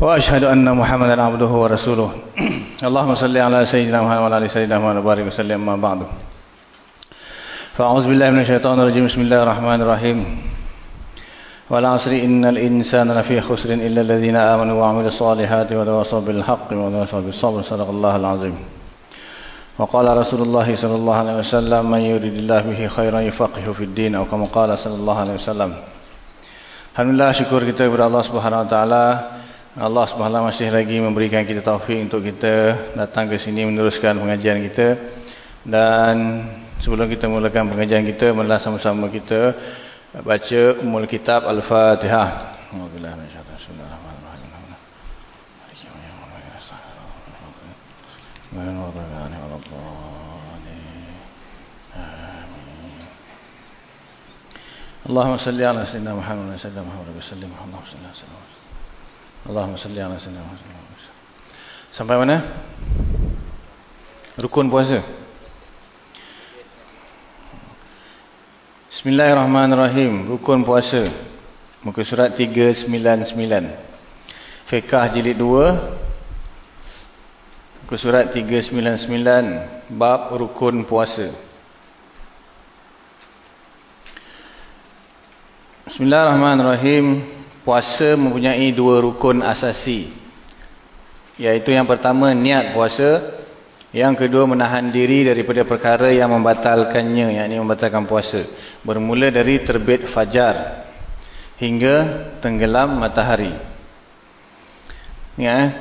وأشهد أن محمدا عبده ورسوله. اللهم صل على سيدنا محمد وعلى آل سيدنا محمد وبارك وسلم أما بعد. فأعوذ بالله من الشيطان الرجيم. بسم الله الرحمن الرحيم. والعصر إن الإنسان لفي خسر إلا الذين آمنوا وعملوا الصالحات وتواصوا بالحق وتواصوا بالصبر. صدق الله العظيم. وقال رسول الله صلى الله عليه وسلم من يريد الله به خيرا يفقه في الدين. أو كما قال صلى الله عليه وسلم. syukur kita kepada Allah Subhanahu Wa Taala. Allah SWT masih lagi memberikan kita taufik untuk kita datang ke sini meneruskan pengajian kita dan sebelum kita mulakan pengajian kita mula sama-sama kita baca ummul kitab al-fatihah Allahumma salli ala sayyidina Muhammad wa sallam wa sallim Allahumma salli ala sayyidina Muhammad Allahumma salli ala sallam Sampai mana? Rukun puasa? Bismillahirrahmanirrahim. Rukun puasa. Muka surat 399 Fekah jilid 2 Muka surat 399 Bab rukun puasa. Bismillahirrahmanirrahim. Puasa mempunyai dua rukun asasi. Iaitu yang pertama niat puasa. Yang kedua menahan diri daripada perkara yang membatalkannya. Yang ini membatalkan puasa. Bermula dari terbit fajar. Hingga tenggelam matahari. Ya,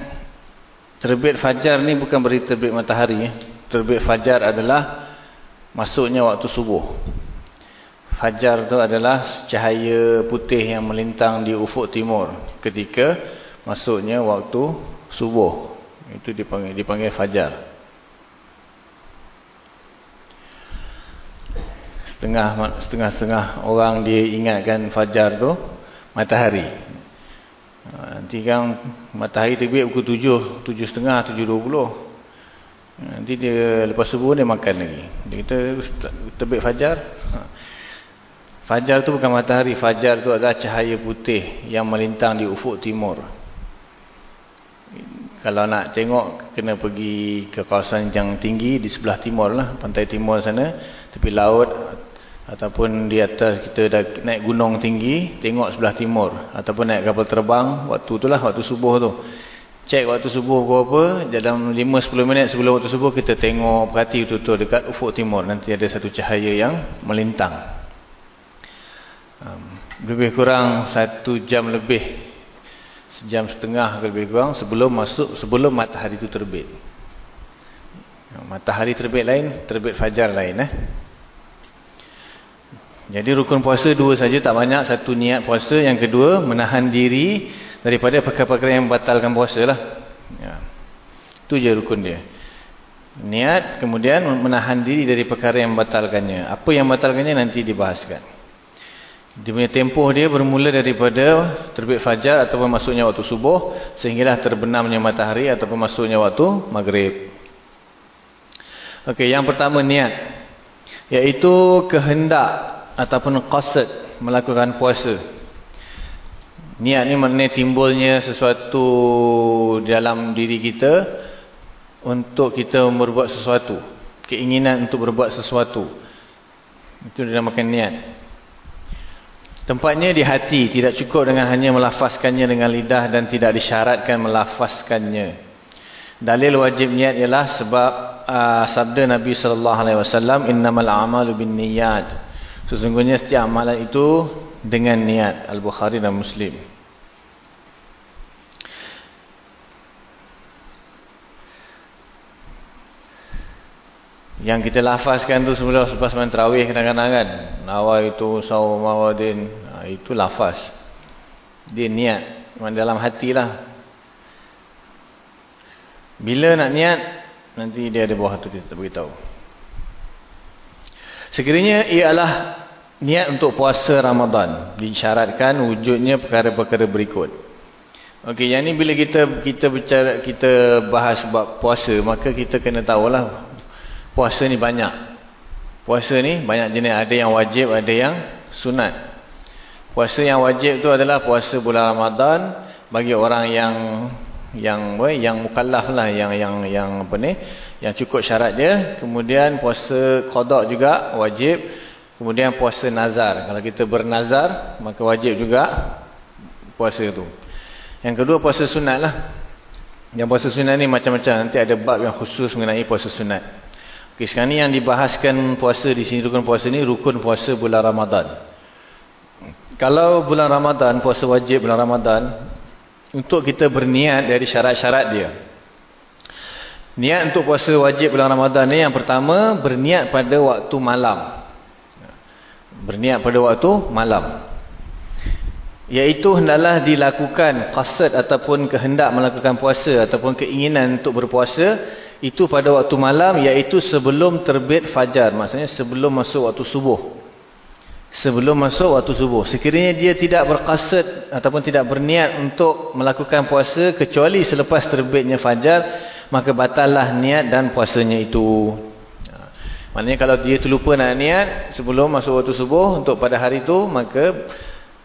terbit fajar ni bukan beri terbit matahari. Terbit fajar adalah masuknya waktu subuh. Fajar itu adalah cahaya putih yang melintang di ufuk timur ketika masuknya waktu subuh. Itu dipanggil, dipanggil fajar. Setengah setengah orang dia ingatkan fajar tu matahari. Nanti kan matahari terbit pukul tujuh, tujuh setengah, tujuh dua puluh. Nanti dia lepas subuh dia makan lagi. Dia kata terbit fajar. Fajar tu bukan matahari, fajar tu adalah cahaya putih yang melintang di ufuk timur. Kalau nak tengok, kena pergi ke kawasan yang tinggi di sebelah timur lah, pantai timur sana, tepi laut, ataupun di atas kita dah naik gunung tinggi, tengok sebelah timur, ataupun naik kapal terbang, waktu tu lah, waktu subuh tu. Cek waktu subuh ke apa, dalam 5-10 minit sebelum waktu subuh, kita tengok, perhati betul-betul dekat ufuk timur, nanti ada satu cahaya yang melintang. Lebih kurang satu jam lebih Sejam setengah lebih kurang Sebelum masuk, sebelum matahari itu terbit. Matahari terbit lain, terbit fajar lain eh? Jadi rukun puasa dua saja tak banyak. Satu niat puasa, yang kedua Menahan diri daripada perkara-perkara yang membatalkan puasa lah. Ya. Itu je rukun dia. Niat, kemudian menahan diri dari perkara yang membatalkannya. Apa yang membatalkannya nanti dibahaskan dia punya tempoh dia bermula daripada terbit fajar ataupun masuknya waktu subuh sehinggalah terbenamnya matahari ataupun masuknya waktu maghrib. Okey, yang pertama niat iaitu kehendak ataupun qasad melakukan puasa. Niat ni maknanya timbulnya sesuatu dalam diri kita untuk kita berbuat sesuatu, keinginan untuk berbuat sesuatu. Itu dinamakan niat. Tempatnya di hati, tidak cukup dengan hanya melafazkannya dengan lidah dan tidak disyaratkan melafazkannya. Dalil wajib niat ialah sebab uh, sabda Nabi sallallahu alaihi wasallam innamal a'malu binniyat. Sesungguhnya setiap amalan itu dengan niat. Al-Bukhari dan Muslim. Yang kita lafazkan tu sebelum selepas main terawih kadang-kadang kan. Nawa itu sawm mawadin. Ha, itu lafaz. Dia niat. Memang dalam hati lah. Bila nak niat, Nanti dia ada bawah tu kita beritahu. Sekiranya ialah niat untuk puasa Ramadan. Disyaratkan wujudnya perkara-perkara berikut. Okey, yang ni bila kita kita bicara kita bahas bab puasa, maka kita kena tahulah puasa ni banyak. Puasa ni banyak jenis, ada yang wajib, ada yang sunat. Puasa yang wajib tu adalah puasa bulan Ramadan bagi orang yang yang yang mukallaf lah yang yang yang apa ni yang cukup syarat dia. Kemudian puasa qada juga wajib. Kemudian puasa nazar. Kalau kita bernazar maka wajib juga puasa tu. Yang kedua puasa sunat lah. Yang puasa sunat ni macam-macam. Nanti ada bab yang khusus mengenai puasa sunat Okey sekarang ni yang dibahaskan puasa di sini rukun puasa ni rukun puasa bulan Ramadan kalau bulan Ramadan puasa wajib bulan Ramadan untuk kita berniat dari syarat-syarat dia. Niat untuk puasa wajib bulan Ramadan ni yang pertama berniat pada waktu malam. Berniat pada waktu malam. Iaitu hendaklah dilakukan qasad ataupun kehendak melakukan puasa ataupun keinginan untuk berpuasa itu pada waktu malam iaitu sebelum terbit fajar. Maksudnya sebelum masuk waktu subuh sebelum masuk waktu subuh. Sekiranya dia tidak berkasat ataupun tidak berniat untuk melakukan puasa kecuali selepas terbitnya fajar, maka batallah niat dan puasanya itu. Ha. Maknanya kalau dia terlupa nak niat sebelum masuk waktu subuh untuk pada hari itu, maka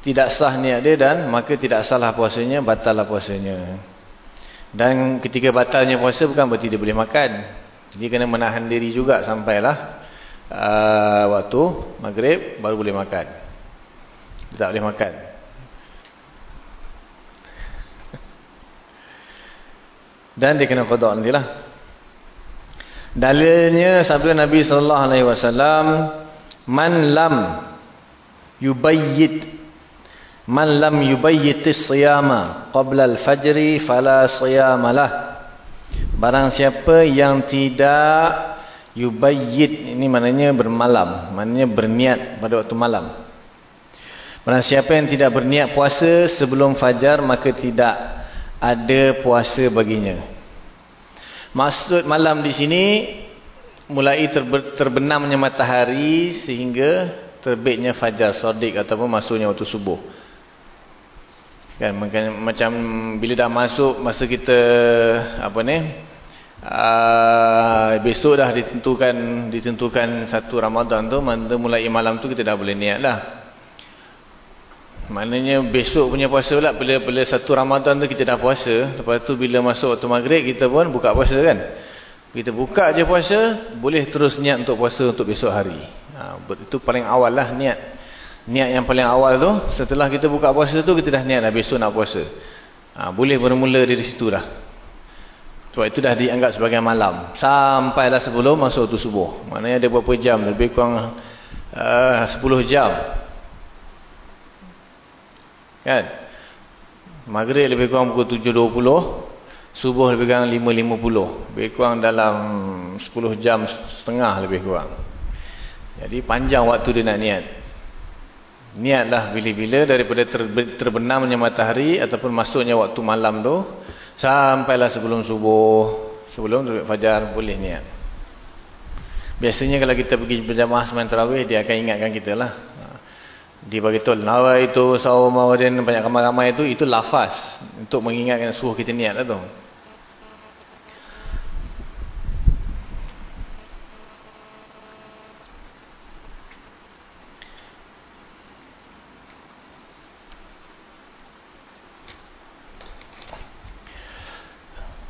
tidak sah niat dia dan maka tidak salah puasanya, batallah puasanya. Dan ketika batalnya puasa bukan berarti dia boleh makan. Dia kena menahan diri juga sampailah uh, waktu maghrib baru boleh makan. Tak boleh makan. Dan dia kena qada nantilah. Dalilnya sabda Nabi wasallam man lam yubayyit man lam yubayyit as-siyama qabla al-fajr fala siyama lah. Barang siapa yang tidak Yubayyid ini maknanya bermalam. Maknanya berniat pada waktu malam. Barang siapa yang tidak berniat puasa sebelum fajar maka tidak ada puasa baginya. Maksud malam di sini mulai terbenamnya matahari sehingga terbitnya fajar sodik ataupun masuknya waktu subuh. Kan macam bila dah masuk masa kita apa ni? Uh, besok dah ditentukan ditentukan satu Ramadan tu mana mulai malam tu kita dah boleh niat lah. Maknanya besok punya puasa pula bila, bila satu Ramadan tu kita dah puasa lepas tu bila masuk waktu maghrib kita pun buka puasa kan. Kita buka je puasa boleh terus niat untuk puasa untuk besok hari. Ha, itu paling awal lah niat niat yang paling awal tu setelah kita buka puasa tu kita dah niat lah besok nak puasa ha, boleh bermula dari situ lah sebab itu dah dianggap sebagai malam. Sampailah sebelum masuk waktu subuh. Maknanya ada berapa jam? Lebih kurang uh, 10 jam. Kan? Maghrib lebih kurang pukul 7.20. Subuh lebih kurang 5.50. Lebih kurang dalam 10 jam setengah lebih kurang. Jadi panjang waktu dia nak niat. Niatlah bila-bila daripada terbenamnya matahari ataupun masuknya waktu malam tu Sampailah sebelum subuh, sebelum terbit fajar boleh niat. Biasanya kalau kita pergi berjamaah semain tarawih dia akan ingatkan kita lah. Dia beritahu nawa itu mawadin banyak ramai-ramai itu itu lafaz untuk mengingatkan suruh kita niat lah tu.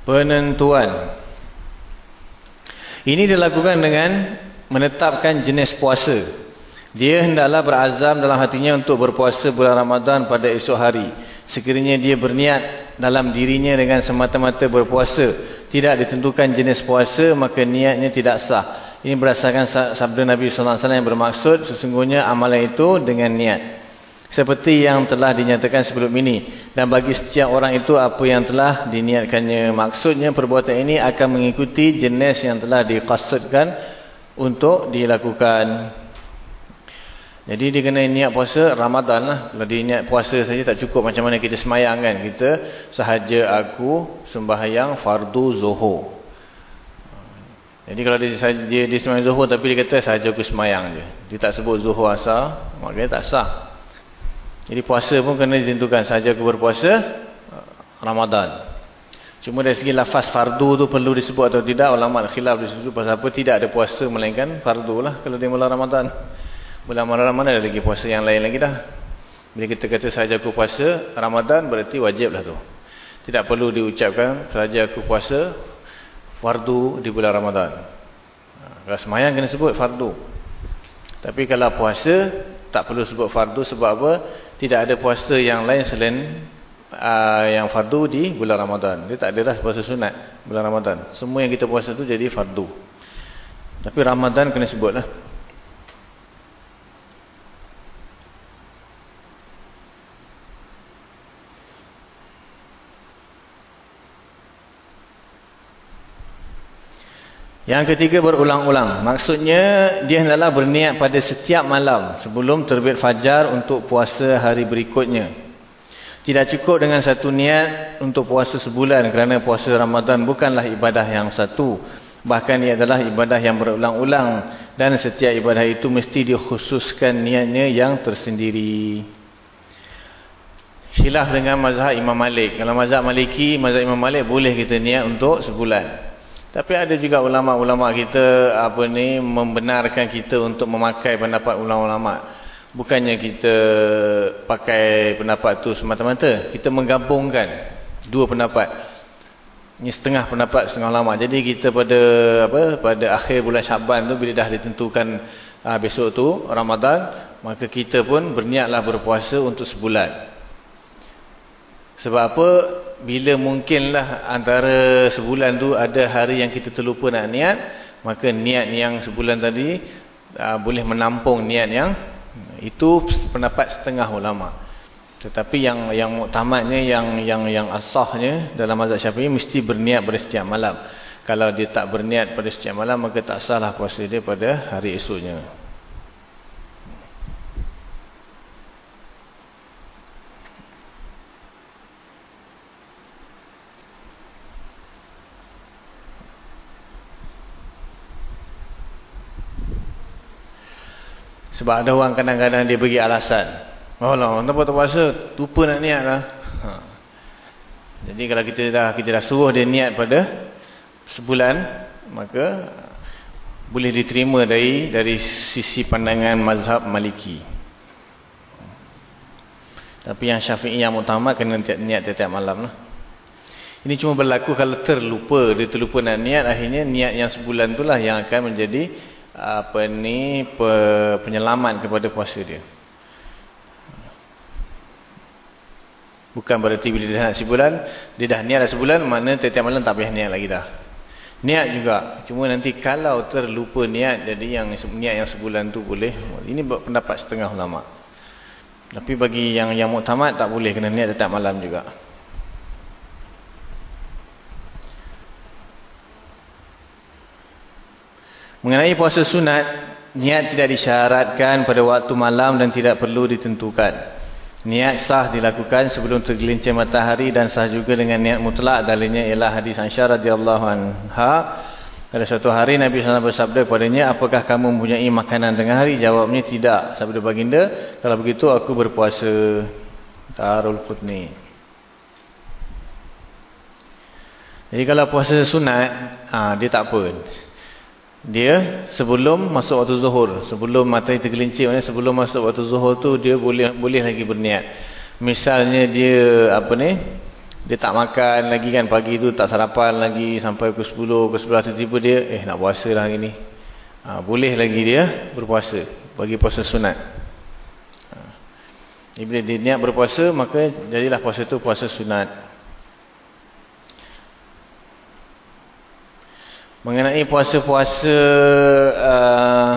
Penentuan. Ini dilakukan dengan menetapkan jenis puasa. Dia hendaklah berazam dalam hatinya untuk berpuasa bulan Ramadan pada esok hari. Sekiranya dia berniat dalam dirinya dengan semata-mata berpuasa. Tidak ditentukan jenis puasa, maka niatnya tidak sah. Ini berdasarkan sabda Nabi SAW yang bermaksud sesungguhnya amalan itu dengan niat. Seperti yang telah dinyatakan sebelum ini. Dan bagi setiap orang itu apa yang telah diniatkannya. Maksudnya perbuatan ini akan mengikuti jenis yang telah dikasutkan untuk dilakukan. Jadi dia kena niat puasa Ramadan lah. Kalau dia niat puasa saja tak cukup macam mana kita semayang kan. Kita sahaja aku sembahyang fardu zuhur. Jadi kalau dia, dia, dia semayang zuhur tapi dia kata sahaja aku semayang je. Dia tak sebut zuhur asar, maknanya tak sah. Jadi puasa pun kena ditentukan sahaja aku berpuasa Ramadan. Cuma dari segi lafaz fardu tu perlu disebut atau tidak, ulama khilaf disebut pasal apa tidak ada puasa melainkan fardu lah kalau dia mula Ramadan. Bulan Ramadan ada lagi puasa yang lain lagi dah. Bila kita kata sahaja aku puasa Ramadan berarti wajib lah tu. Tidak perlu diucapkan sahaja aku puasa fardu di bulan Ramadan. Ha, kalau semayang kena sebut fardu. Tapi kalau puasa tak perlu sebut fardu sebab apa? Tidak ada puasa yang lain selain uh, yang fardu di bulan Ramadan. Dia tak ada dah puasa sunat bulan Ramadan. Semua yang kita puasa tu jadi fardu. Tapi Ramadan kena sebutlah. Yang ketiga berulang-ulang. Maksudnya dia hendaklah berniat pada setiap malam sebelum terbit fajar untuk puasa hari berikutnya. Tidak cukup dengan satu niat untuk puasa sebulan kerana puasa Ramadan bukanlah ibadah yang satu. Bahkan ia adalah ibadah yang berulang-ulang dan setiap ibadah itu mesti dikhususkan niatnya yang tersendiri. Khilaf dengan mazhab Imam Malik. Kalau mazhab Maliki, mazhab Imam Malik boleh kita niat untuk sebulan. Tapi ada juga ulama-ulama kita apa ni membenarkan kita untuk memakai pendapat ulama-ulama. Bukannya kita pakai pendapat tu semata-mata, kita menggabungkan dua pendapat. Ini setengah pendapat setengah ulama. Jadi kita pada apa pada akhir bulan Syaban tu bila dah ditentukan aa, ah, besok tu Ramadan, maka kita pun berniatlah berpuasa untuk sebulan. Sebab apa? Bila mungkinlah antara sebulan tu ada hari yang kita terlupa nak niat, maka niat yang sebulan tadi uh, boleh menampung niat yang itu pendapat setengah ulama. Tetapi yang yang muktamadnya yang yang yang asahnya dalam mazhab Syafi'i mesti berniat pada setiap malam. Kalau dia tak berniat pada setiap malam maka tak salah puasa dia pada hari esoknya. Sebab ada orang kadang-kadang dia bagi alasan. Oh lah, kenapa tak puasa? Lupa nak niat lah. Ha. Jadi kalau kita dah kita dah suruh dia niat pada sebulan, maka boleh diterima dari dari sisi pandangan mazhab maliki. Tapi yang syafi'i yang utama kena niat tiap-tiap malam lah. Ini cuma berlaku kalau terlupa. Dia terlupa nak niat, akhirnya niat yang sebulan tu lah yang akan menjadi apa ni pe, penyelamat kepada puasa dia. Bukan berarti bila dia nak sebulan, dia dah niat dah sebulan, mana tiap-tiap malam tak payah niat lagi dah. Niat juga. Cuma nanti kalau terlupa niat, jadi yang niat yang sebulan tu boleh. Ini pendapat setengah ulama. Tapi bagi yang yang muktamad tak boleh kena niat tiap malam juga. Mengenai puasa sunat, niat tidak disyaratkan pada waktu malam dan tidak perlu ditentukan. Niat sah dilakukan sebelum tergelincir matahari dan sah juga dengan niat mutlak. Dalilnya ialah hadis Aisyah radhiyallahu anha. Pada suatu hari Nabi SAW bersabda kepadanya, apakah kamu mempunyai makanan tengah hari? Jawabnya tidak. Sabda baginda, kalau begitu aku berpuasa. Tarul Qutni. Jadi kalau puasa sunat, ha, dia tak apa dia sebelum masuk waktu zuhur sebelum matahari tergelincir sebelum masuk waktu zuhur tu dia boleh boleh lagi berniat. Misalnya dia apa ni dia tak makan lagi kan pagi tu tak sarapan lagi sampai ke 10 ke 11 tiba-tiba dia eh nak puasa lah hari ni. Ha, boleh lagi dia berpuasa bagi puasa sunat. Ha. bila dia niat berpuasa maka jadilah puasa tu puasa sunat mengenai puasa-puasa uh,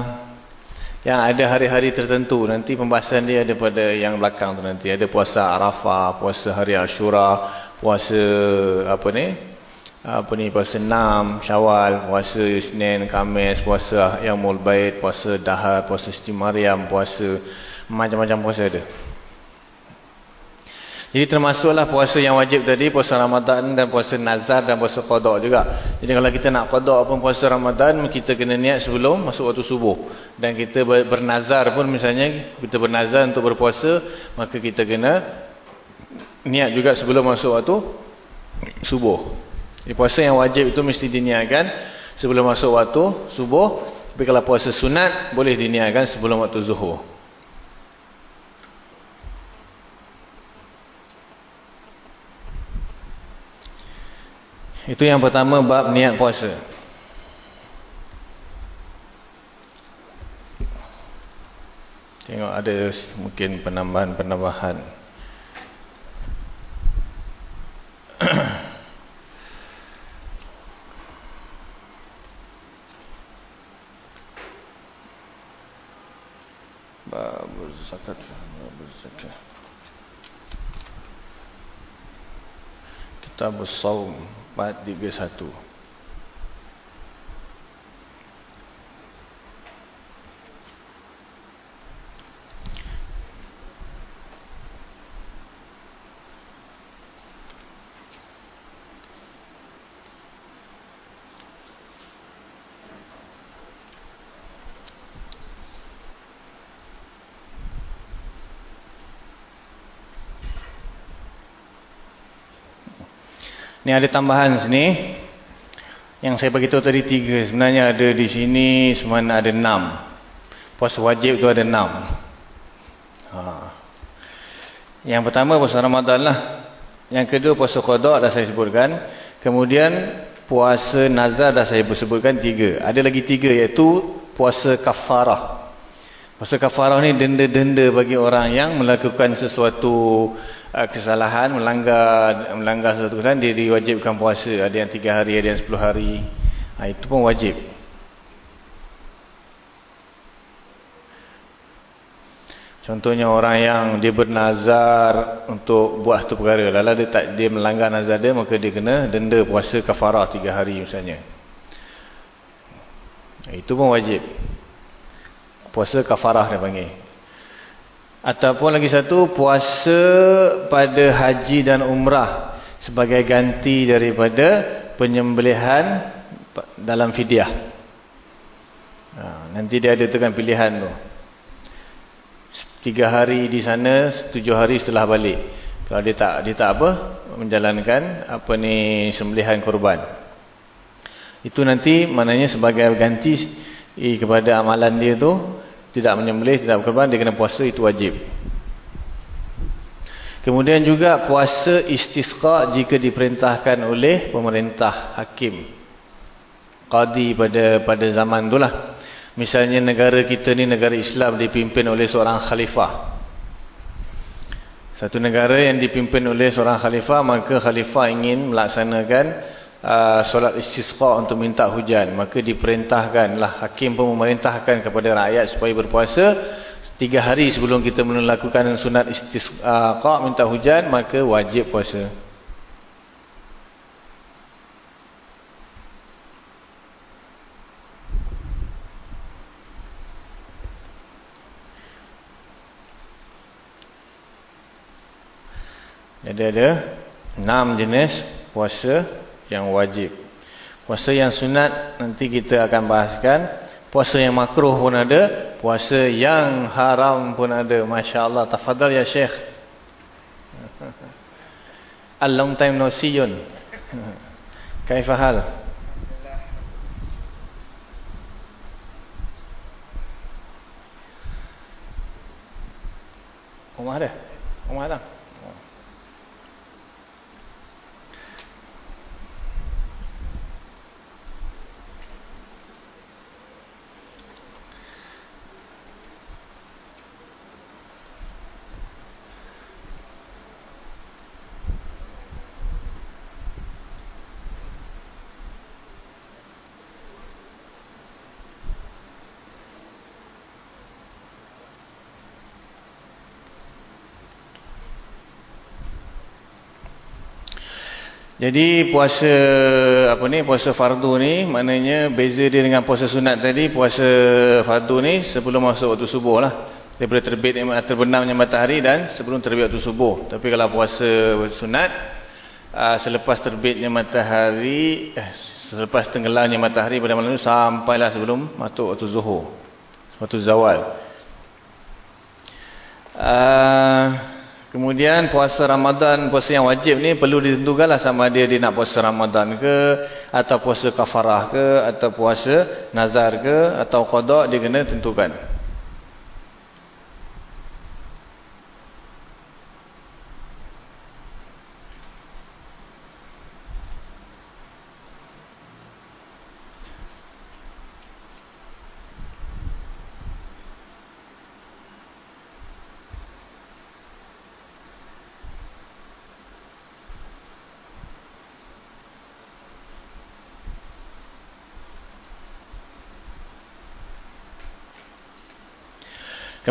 yang ada hari-hari tertentu nanti pembahasan dia ada pada yang belakang tu nanti ada puasa Arafah, puasa hari Ashura, puasa apa ni? apa ni puasa 6 Syawal, puasa Isnin, Khamis, puasa Yaumul Bait, puasa Dahar, puasa Siti Maryam, puasa macam-macam puasa ada. Jadi termasuklah puasa yang wajib tadi, puasa Ramadan dan puasa Nazar dan puasa Qadar juga. Jadi kalau kita nak Qadar pun puasa Ramadan, kita kena niat sebelum masuk waktu subuh. Dan kita bernazar pun misalnya, kita bernazar untuk berpuasa, maka kita kena niat juga sebelum masuk waktu subuh. Jadi puasa yang wajib itu mesti diniatkan sebelum masuk waktu subuh. Tapi kalau puasa sunat, boleh diniatkan sebelum waktu zuhur. Itu yang pertama bab niat puasa. Tengok ada mungkin penambahan-penambahan. bab zakat, bab zakat. Kitab as-saum 431 Ni ada tambahan sini. Yang saya bagi tahu tadi tiga. Sebenarnya ada di sini sebenarnya ada enam. Puasa wajib tu ada enam. Ha. Yang pertama puasa Ramadan lah. Yang kedua puasa Qadar dah saya sebutkan. Kemudian puasa Nazar dah saya sebutkan tiga. Ada lagi tiga iaitu puasa kafarah. Puasa kafarah ni denda-denda bagi orang yang melakukan sesuatu uh, kesalahan melanggar melanggar satu kesalahan dia diwajibkan puasa. Ada yang tiga hari ada yang sepuluh hari. Ha, itu pun wajib. Contohnya orang yang dia bernazar untuk buat satu perkara. Lalu dia tak dia melanggar nazar dia maka dia kena denda puasa kafarah tiga hari misalnya. Itu pun wajib puasa kafarah dia panggil Ataupun lagi satu puasa pada haji dan umrah sebagai ganti daripada penyembelihan dalam fidyah. Ha, nanti dia ada tekan pilihan tu. Tiga hari di sana, tujuh hari setelah balik. Kalau dia tak dia tak apa menjalankan apa ni sembelihan korban. Itu nanti maknanya sebagai ganti kepada amalan dia tu tidak menyembelih, tidak berkorban, dia kena puasa, itu wajib. Kemudian juga puasa istisqa jika diperintahkan oleh pemerintah hakim. Qadi pada pada zaman itulah. Misalnya negara kita ni negara Islam dipimpin oleh seorang khalifah. Satu negara yang dipimpin oleh seorang khalifah, maka khalifah ingin melaksanakan uh, solat istisqa untuk minta hujan. Maka diperintahkanlah hakim pun memerintahkan kepada rakyat supaya berpuasa. Tiga hari sebelum kita melakukan sunat istisqa minta hujan maka wajib puasa. Jadi ada enam jenis puasa yang wajib. Puasa yang sunat nanti kita akan bahaskan. Puasa yang makruh pun ada. Puasa yang haram pun ada. Masya Allah. Tafadhal ya Syekh. A long time no see you. Kaifahal? Umar ada? Umar ada? Jadi puasa apa ni puasa fardu ni maknanya beza dia dengan puasa sunat tadi puasa fardu ni sebelum masuk waktu subuh lah. daripada terbit terbenamnya matahari dan sebelum terbit waktu subuh. Tapi kalau puasa sunat uh, selepas terbitnya matahari eh, selepas tenggelamnya matahari pada malam itu sampailah sebelum masuk waktu zuhur. Waktu zawal. Uh, kemudian puasa Ramadan, puasa yang wajib ni perlu ditentukanlah sama dia dia nak puasa Ramadan ke atau puasa kafarah ke atau puasa nazar ke atau qada dia kena tentukan.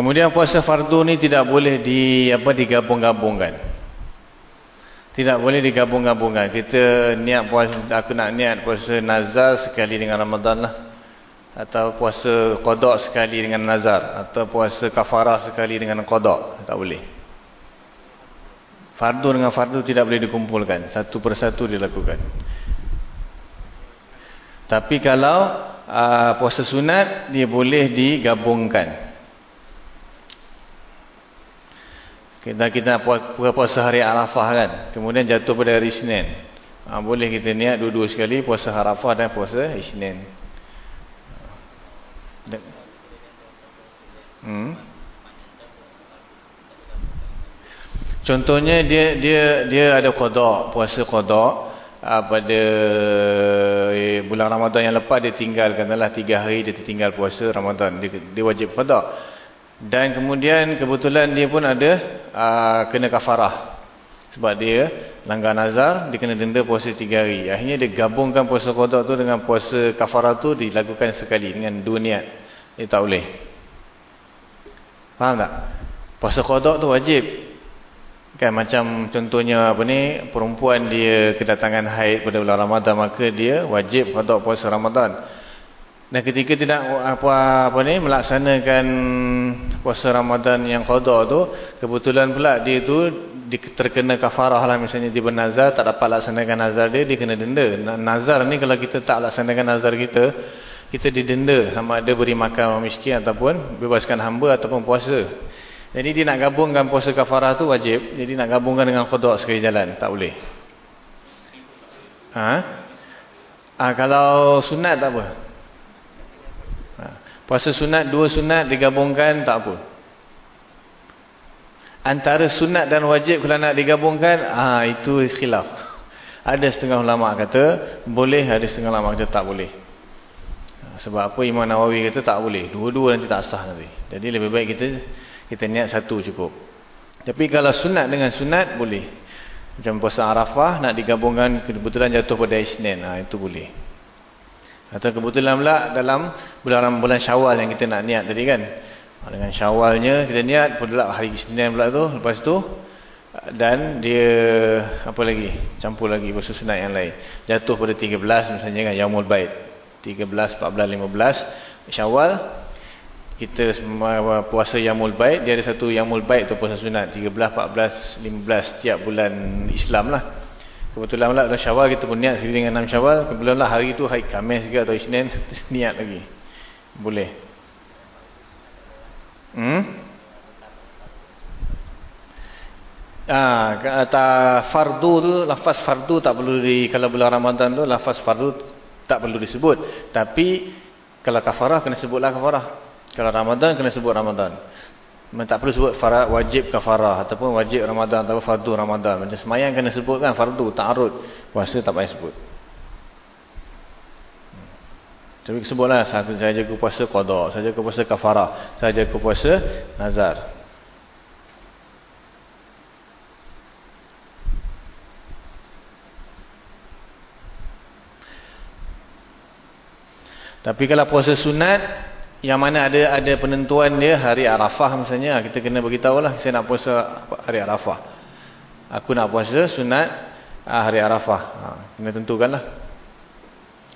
Kemudian puasa fardu ni tidak boleh di apa digabung-gabungkan. Tidak boleh digabung-gabungkan. Kita niat puasa aku nak niat puasa nazar sekali dengan Ramadan lah. Atau puasa qada sekali dengan nazar atau puasa kafarah sekali dengan qada, tak boleh. Fardu dengan fardu tidak boleh dikumpulkan, satu persatu dilakukan. Tapi kalau uh, puasa sunat dia boleh digabungkan. Kita kita puasa hari Arafah kan. Kemudian jatuh pada hari Isnin. Ha, boleh kita niat dua-dua sekali puasa Arafah dan puasa Isnin. Hmm. Contohnya dia dia dia ada qada, puasa qada ha, pada eh, bulan Ramadan yang lepas dia tinggal katalah 3 hari dia tinggal puasa Ramadan. Dia, dia wajib qada. Dan kemudian kebetulan dia pun ada aa, kena kafarah. Sebab dia langgar nazar, dia kena denda puasa tiga hari. Akhirnya dia gabungkan puasa kodok tu dengan puasa kafarah tu dilakukan sekali dengan dua niat. Dia tak boleh. Faham tak? Puasa kodok tu wajib. Kan macam contohnya apa ni, perempuan dia kedatangan haid pada bulan Ramadan, maka dia wajib kodok puasa Ramadan. Dan ketika tidak apa apa ni melaksanakan puasa Ramadan yang qada tu, kebetulan pula dia tu terkena kafarah lah misalnya dia bernazar tak dapat laksanakan nazar dia dia kena denda. Nazar ni kalau kita tak laksanakan nazar kita, kita didenda sama ada beri makan orang miskin ataupun bebaskan hamba ataupun puasa. Jadi dia nak gabungkan puasa kafarah tu wajib. Jadi nak gabungkan dengan qada sekali jalan, tak boleh. Ha? Ah kalau sunat tak apa. Puasa sunat, dua sunat digabungkan, tak apa. Antara sunat dan wajib kalau nak digabungkan, ah itu khilaf. Ada setengah ulama kata boleh, ada setengah ulama kata tak boleh. Sebab apa Imam Nawawi kata tak boleh. Dua-dua nanti tak sah nanti. Jadi lebih baik kita kita niat satu cukup. Tapi kalau sunat dengan sunat boleh. Macam puasa Arafah nak digabungkan kebetulan jatuh pada Isnin, ah itu boleh. Atau kebetulan pula dalam bulan bulan Syawal yang kita nak niat tadi kan. Dengan Syawalnya kita niat pula hari Isnin pula tu, lepas tu dan dia apa lagi? Campur lagi puasa sunat yang lain. Jatuh pada 13 misalnya kan Yaumul Bait. 13, 14, 15 Syawal kita puasa Yaumul Bait, dia ada satu Yaumul Bait tu puasa sunat 13, 14, 15 tiap bulan Islam lah. Kebetulan pula dalam syawal kita pun niat sekali dengan 6 syawal. Kebetulan lah hari tu hari Khamis ke atau Isnin. niat lagi. Boleh. Hmm? Ah, kata fardu tu, lafaz fardu tak perlu di, kalau bulan Ramadan tu, lafaz fardu tak perlu disebut. Tapi, kalau kafarah, kena sebutlah kafarah. Kalau Ramadan, kena sebut Ramadan. Memang tak perlu sebut farad, wajib kafarah ataupun wajib Ramadan atau fardu Ramadan. Macam semayang kena sebut kan fardu, ta'arud. Puasa tak payah sebut. Tapi sebutlah satu saja ke puasa qada, saja ke puasa kafarah, saja ke puasa nazar. Tapi kalau puasa sunat yang mana ada ada penentuan dia hari Arafah misalnya kita kena beritahu lah saya nak puasa hari Arafah. Aku nak puasa sunat ah, hari Arafah. Ha, kena tentukan lah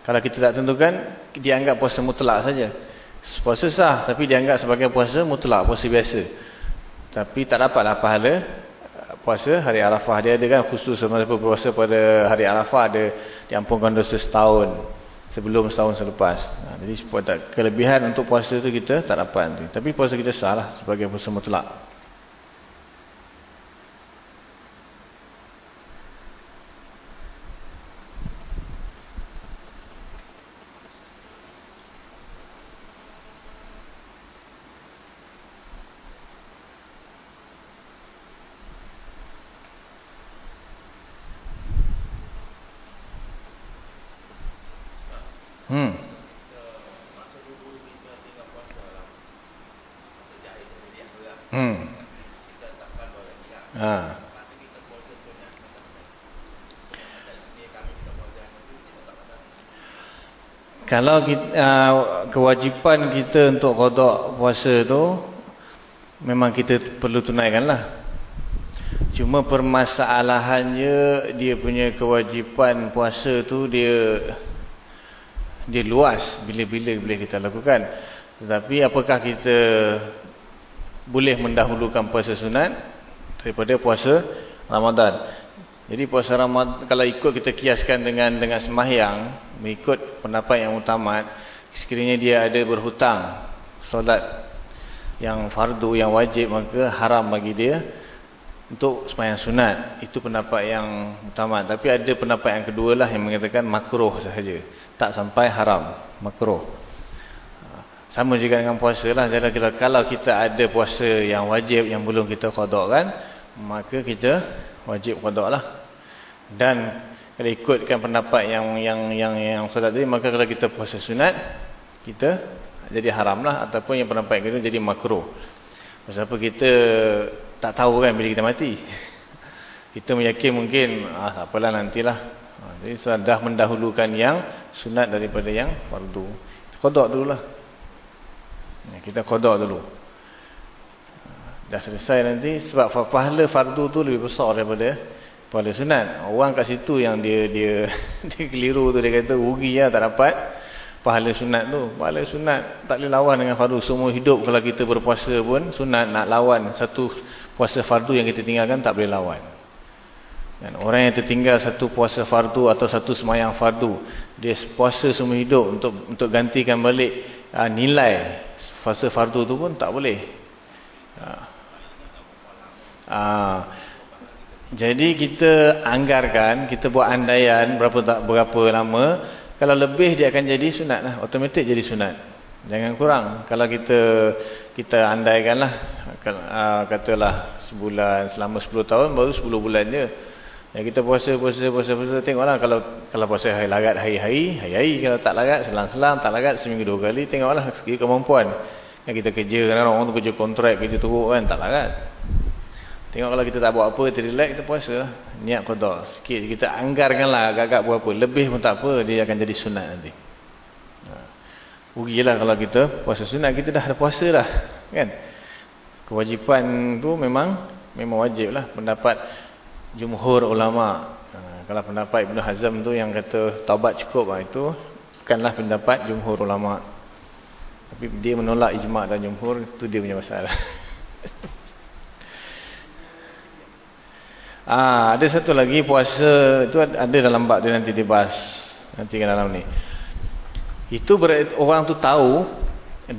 kalau kita tak tentukan dianggap puasa mutlak saja. Puasa sah tapi dianggap sebagai puasa mutlak, puasa biasa. Tapi tak dapatlah pahala puasa hari Arafah. Dia ada kan khusus sama puasa pada hari Arafah ada diampunkan dosa setahun sebelum setahun selepas. Ha, jadi kelebihan untuk puasa tu kita tak dapat. Tapi puasa kita sah lah sebagai puasa mutlak. Kalau kita, uh, kewajipan kita untuk kodok puasa tu memang kita perlu tunaikanlah. Cuma permasalahannya dia punya kewajipan puasa tu dia dia luas bila-bila boleh kita lakukan. Tetapi apakah kita boleh mendahulukan puasa sunat daripada puasa Ramadan? Jadi puasa Ramadan kalau ikut kita kiaskan dengan dengan sembahyang, mengikut pendapat yang utama, sekiranya dia ada berhutang solat yang fardu yang wajib maka haram bagi dia untuk sembahyang sunat. Itu pendapat yang utama. Tapi ada pendapat yang kedua lah yang mengatakan makruh sahaja. Tak sampai haram, makruh. Sama juga dengan puasa lah. Jadi kalau kita ada puasa yang wajib yang belum kita qadakkan, maka kita wajib qada lah. Dan kalau ikutkan pendapat yang yang yang yang solat tadi maka kalau kita puasa sunat kita jadi haram lah ataupun yang pendapat kita jadi makruh. Sebab apa kita tak tahu kan bila kita mati. Kita meyakin mungkin ah apalah nantilah. Ha, jadi sudah mendahulukan yang sunat daripada yang fardu. Qada dululah. Ya, kita qada dulu. Dah selesai nanti sebab pahala fardu tu lebih besar daripada pahala sunat. Orang kat situ yang dia dia dia keliru tu dia kata rugi lah tak dapat pahala sunat tu. Pahala sunat tak boleh lawan dengan fardu. Semua hidup kalau kita berpuasa pun sunat nak lawan satu puasa fardu yang kita tinggalkan tak boleh lawan. Dan orang yang tertinggal satu puasa fardu atau satu semayang fardu, dia puasa semua hidup untuk untuk gantikan balik uh, nilai puasa fardu tu pun tak boleh. Uh, Ah, jadi kita anggarkan, kita buat andaian berapa tak berapa lama. Kalau lebih dia akan jadi sunat lah, otomatik jadi sunat. Jangan kurang. Kalau kita kita andaikanlah, uh, katalah sebulan selama 10 tahun baru 10 bulan je. Ya, kita puasa, puasa, puasa, puasa. Tengoklah kalau kalau puasa hari lagat hari-hari, hari-hari. Kalau tak lagat, selang-selang, tak lagat seminggu dua kali. Tengoklah segi kemampuan. Ya, kita kerja, kan orang tu kerja kontrak, kerja teruk kan, tak lagat. Tengok kalau kita tak buat apa, kita relax, kita puasa. Niat kodoh. Sikit kita anggarkanlah agak-agak buat apa. Lebih pun tak apa, dia akan jadi sunat nanti. Ha. Rugilah kalau kita puasa sunat, kita dah ada puasa lah. Kan? Kewajipan tu memang memang wajib lah. Pendapat jumhur ulama. Ha. Kalau pendapat Ibn Hazm tu yang kata taubat cukup lah itu, bukanlah pendapat jumhur ulama. Tapi dia menolak ijma' dan jumhur, tu dia punya masalah. Ah, ada satu lagi puasa itu ada dalam bab dia nanti dibahas nanti ke dalam ni. Itu berarti orang tu tahu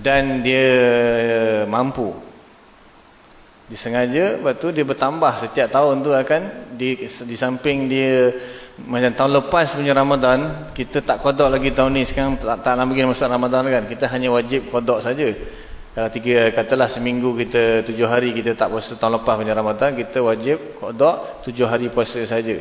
dan dia mampu. Disengaja lepas tu dia bertambah setiap tahun tu akan di, di samping dia macam tahun lepas punya Ramadan kita tak qada lagi tahun ni sekarang tak, tak lagi masuk Ramadan kan kita hanya wajib qada saja kalau tiga, katalah seminggu kita tujuh hari kita tak puasa tahun lepas punya Ramadan, kita wajib kodok tujuh hari puasa saja.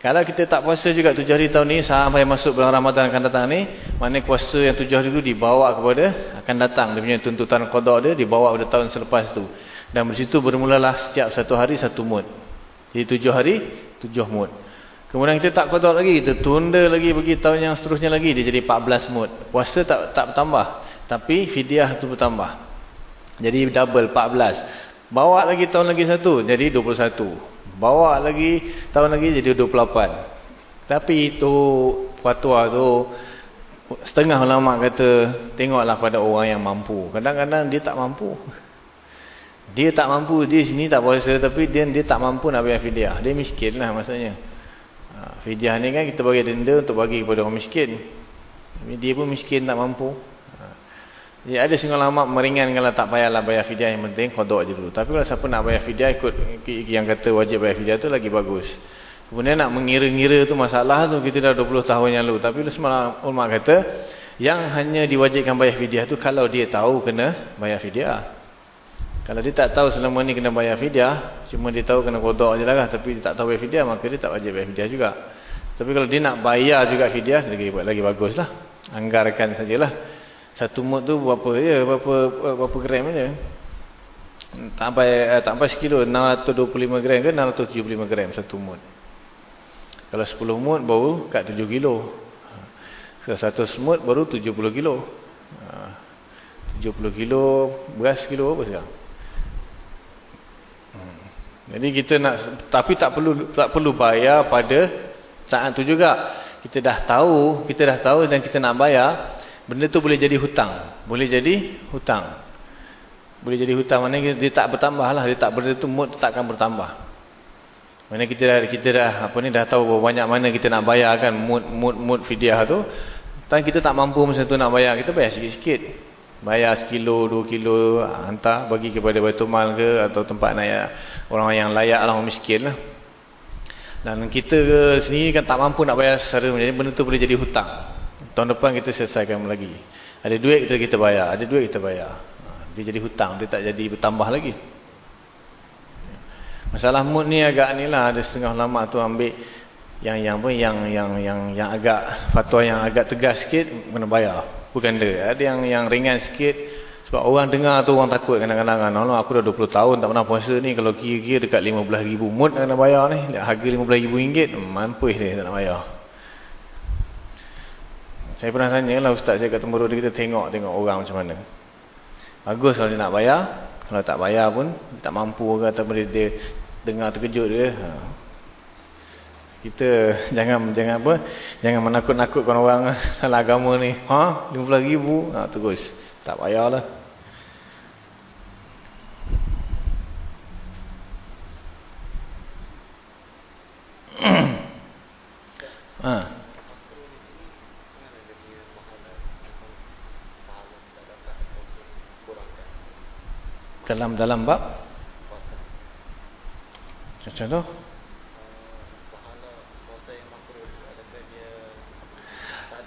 Kalau kita tak puasa juga tujuh hari tahun ni sampai masuk bulan Ramadan akan datang ni, mana kuasa yang tujuh hari itu dibawa kepada akan datang. Dia punya tuntutan kodok dia dibawa pada tahun selepas tu. Dan di situ bermulalah setiap satu hari satu mud. Jadi tujuh hari, tujuh mud. Kemudian kita tak kodok lagi, kita tunda lagi bagi tahun yang seterusnya lagi, dia jadi 14 mud. Puasa tak tak bertambah, tapi fidyah itu bertambah. Jadi double 14. Bawa lagi tahun lagi satu jadi 21. Bawa lagi tahun lagi jadi 28. Tapi itu fatwa tu setengah ulama kata tengoklah pada orang yang mampu. Kadang-kadang dia tak mampu. Dia tak mampu di sini tak puasa tapi dia dia tak mampu nak bayar fidyah. Dia miskin lah maksudnya. Ha, fidyah ni kan kita bagi denda untuk bagi kepada orang miskin. Dia pun miskin tak mampu. Ya, ada setengah ulama meringan kalau tak payahlah bayar fidyah yang penting kodok je dulu. Tapi kalau siapa nak bayar fidyah ikut yang kata wajib bayar fidyah tu lagi bagus. Kemudian nak mengira-ngira tu masalah tu kita dah 20 tahun yang lalu. Tapi semua ulama kata yang hanya diwajibkan bayar fidyah tu kalau dia tahu kena bayar fidyah. Kalau dia tak tahu selama ni kena bayar fidyah, cuma dia tahu kena kodok je lah kan. Tapi dia tak tahu bayar fidyah maka dia tak wajib bayar fidyah juga. Tapi kalau dia nak bayar juga fidyah lagi, lagi bagus lah. Anggarkan sajalah. Satu mut tu berapa ya, berapa berapa gram aja. Tak sampai eh, tak sampai sekilo, 625 gram ke 675 gram satu mut. Kalau 10 mut baru kat 7 kilo. Kalau 100 mut baru 70 kilo. 70 ha, kilo beras kilo apa sekarang? Hmm. Jadi kita nak tapi tak perlu tak perlu bayar pada saat tu juga. Kita dah tahu, kita dah tahu dan kita nak bayar, benda tu boleh jadi hutang. Boleh jadi hutang. Boleh jadi hutang. Mana dia tak bertambah lah. Dia tak benda tu mood tak akan bertambah. Mana kita dah kita dah apa ni dah tahu banyak mana kita nak bayar kan mood mood mood fidyah tu. Tapi kita tak mampu masa tu nak bayar kita bayar sikit-sikit. Bayar sekilo dua kilo hantar bagi kepada Baitul Mal ke atau tempat nak orang yang layak lah orang miskin lah. Dan kita sendiri kan tak mampu nak bayar secara jadi benda tu boleh jadi hutang Tahun depan kita selesaikan lagi. Ada duit kita kita bayar, ada duit kita bayar. Ha, dia jadi hutang, dia tak jadi bertambah lagi. Masalah mood ni agak ni lah ada setengah lama tu ambil yang yang pun yang yang yang yang agak fatwa yang agak tegas sikit kena bayar. Bukan dia. Ada yang yang ringan sikit sebab orang dengar tu orang takut kadang-kadang kan. Allah aku dah 20 tahun tak pernah puasa ni kalau kira-kira dekat 15,000 mood kena bayar ni. Harga RM15,000 mampu dia tak nak bayar. Saya pernah tanya lah ustaz saya kat Temburu kita tengok tengok orang macam mana. Bagus kalau dia nak bayar. Kalau tak bayar pun tak mampu ke atau dia dengar terkejut dia. Ha. Kita jangan jangan apa? Jangan menakut-nakutkan orang salah agama ni. Ha? 50,000. Ha terus. Tak payahlah. ha. Dalam dalam bab? Contoh.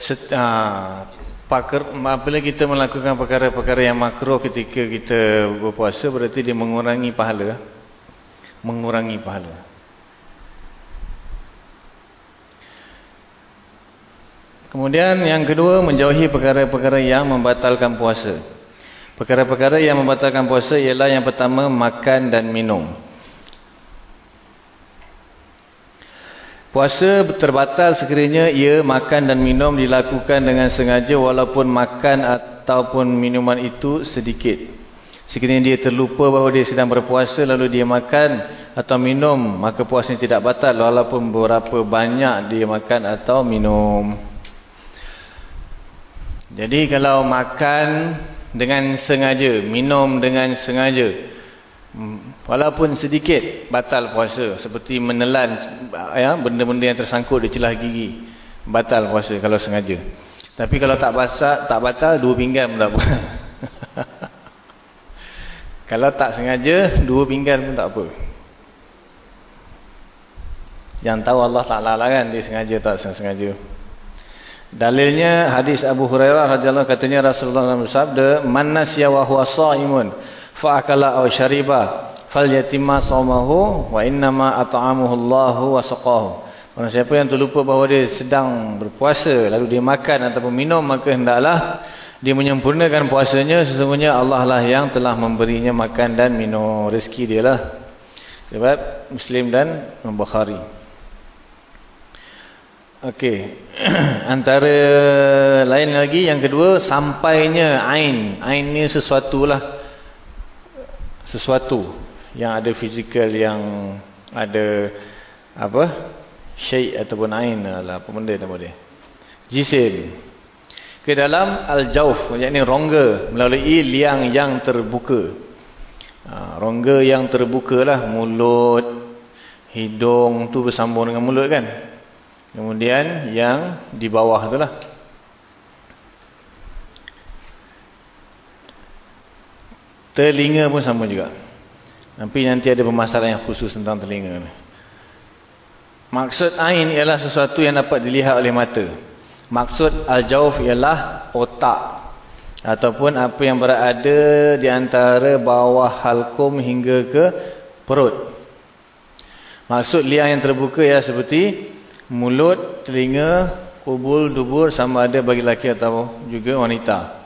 Set, uh, pakar, apabila kita melakukan perkara-perkara yang makro ketika kita berpuasa berarti dia mengurangi pahala. Mengurangi pahala. Kemudian yang kedua menjauhi perkara-perkara yang membatalkan puasa Perkara-perkara yang membatalkan puasa ialah yang pertama makan dan minum. Puasa terbatal sekiranya ia makan dan minum dilakukan dengan sengaja walaupun makan ataupun minuman itu sedikit. Sekiranya dia terlupa bahawa dia sedang berpuasa lalu dia makan atau minum maka puasanya tidak batal walaupun berapa banyak dia makan atau minum. Jadi kalau makan dengan sengaja, minum dengan sengaja. Walaupun sedikit batal puasa seperti menelan ya benda-benda yang tersangkut di celah gigi. Batal puasa kalau sengaja. Tapi kalau tak basah, tak batal dua pinggan pun tak apa. kalau tak sengaja dua pinggan pun tak apa. Yang tahu Allah Taala lah kan dia sengaja tak sengaja. Dalilnya hadis Abu Hurairah radhiyallahu katanya Rasulullah SAW bersabda, "Man nasiya wa huwa sha'imun fa akala aw syariba falyatimma shaumahu wa innama at'amahu Allahu wa saqahu." Orang siapa yang terlupa bahawa dia sedang berpuasa lalu dia makan ataupun minum maka hendaklah dia menyempurnakan puasanya sesungguhnya Allah lah yang telah memberinya makan dan minum rezeki dia lah. Sebab Muslim dan Bukhari. Okey. Antara lain lagi yang kedua sampainya ain. Ain ni sesuatu lah. Sesuatu yang ada fizikal yang ada apa? Syai' ataupun ain lah apa benda nama dia. Jisim. ke dalam al-jauf yakni rongga melalui liang yang terbuka ha, rongga yang terbuka lah mulut hidung tu bersambung dengan mulut kan kemudian yang di bawah tu lah. Telinga pun sama juga. Tapi nanti ada permasalahan yang khusus tentang telinga maksud ain ialah sesuatu yang dapat dilihat oleh mata. Maksud al-jawf ialah otak. Ataupun apa yang berada di antara bawah halkum hingga ke perut. Maksud liang yang terbuka ialah seperti mulut, telinga, kubul, dubur sama ada bagi lelaki atau juga wanita.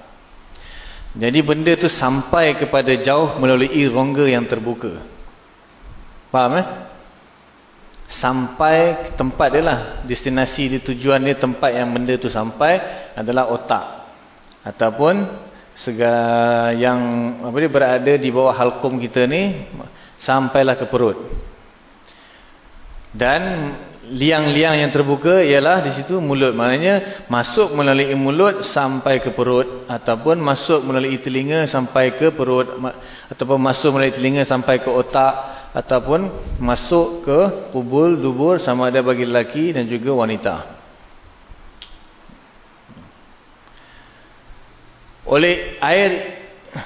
Jadi benda tu sampai kepada jauh melalui rongga yang terbuka. Faham eh? sampai tempat dia lah destinasi dia tujuan dia tempat yang benda tu sampai adalah otak ataupun segala yang apa dia berada di bawah halkum kita ni sampailah ke perut dan liang-liang yang terbuka ialah di situ mulut maknanya masuk melalui mulut sampai ke perut ataupun masuk melalui telinga sampai ke perut ataupun masuk melalui telinga sampai ke otak ataupun masuk ke kubul dubur sama ada bagi lelaki dan juga wanita. Oleh air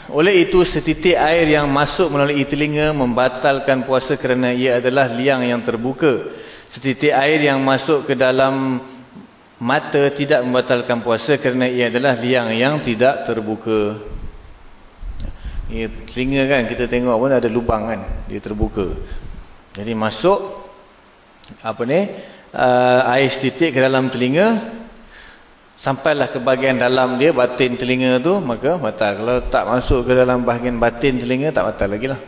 oleh itu setitik air yang masuk melalui telinga membatalkan puasa kerana ia adalah liang yang terbuka. Setitik air yang masuk ke dalam mata tidak membatalkan puasa kerana ia adalah liang yang tidak terbuka. Ini telinga kan kita tengok pun ada lubang kan. Dia terbuka. Jadi masuk apa ni uh, air setitik ke dalam telinga sampailah ke bahagian dalam dia batin telinga tu maka batal. Kalau tak masuk ke dalam bahagian batin telinga tak batal lagi lah.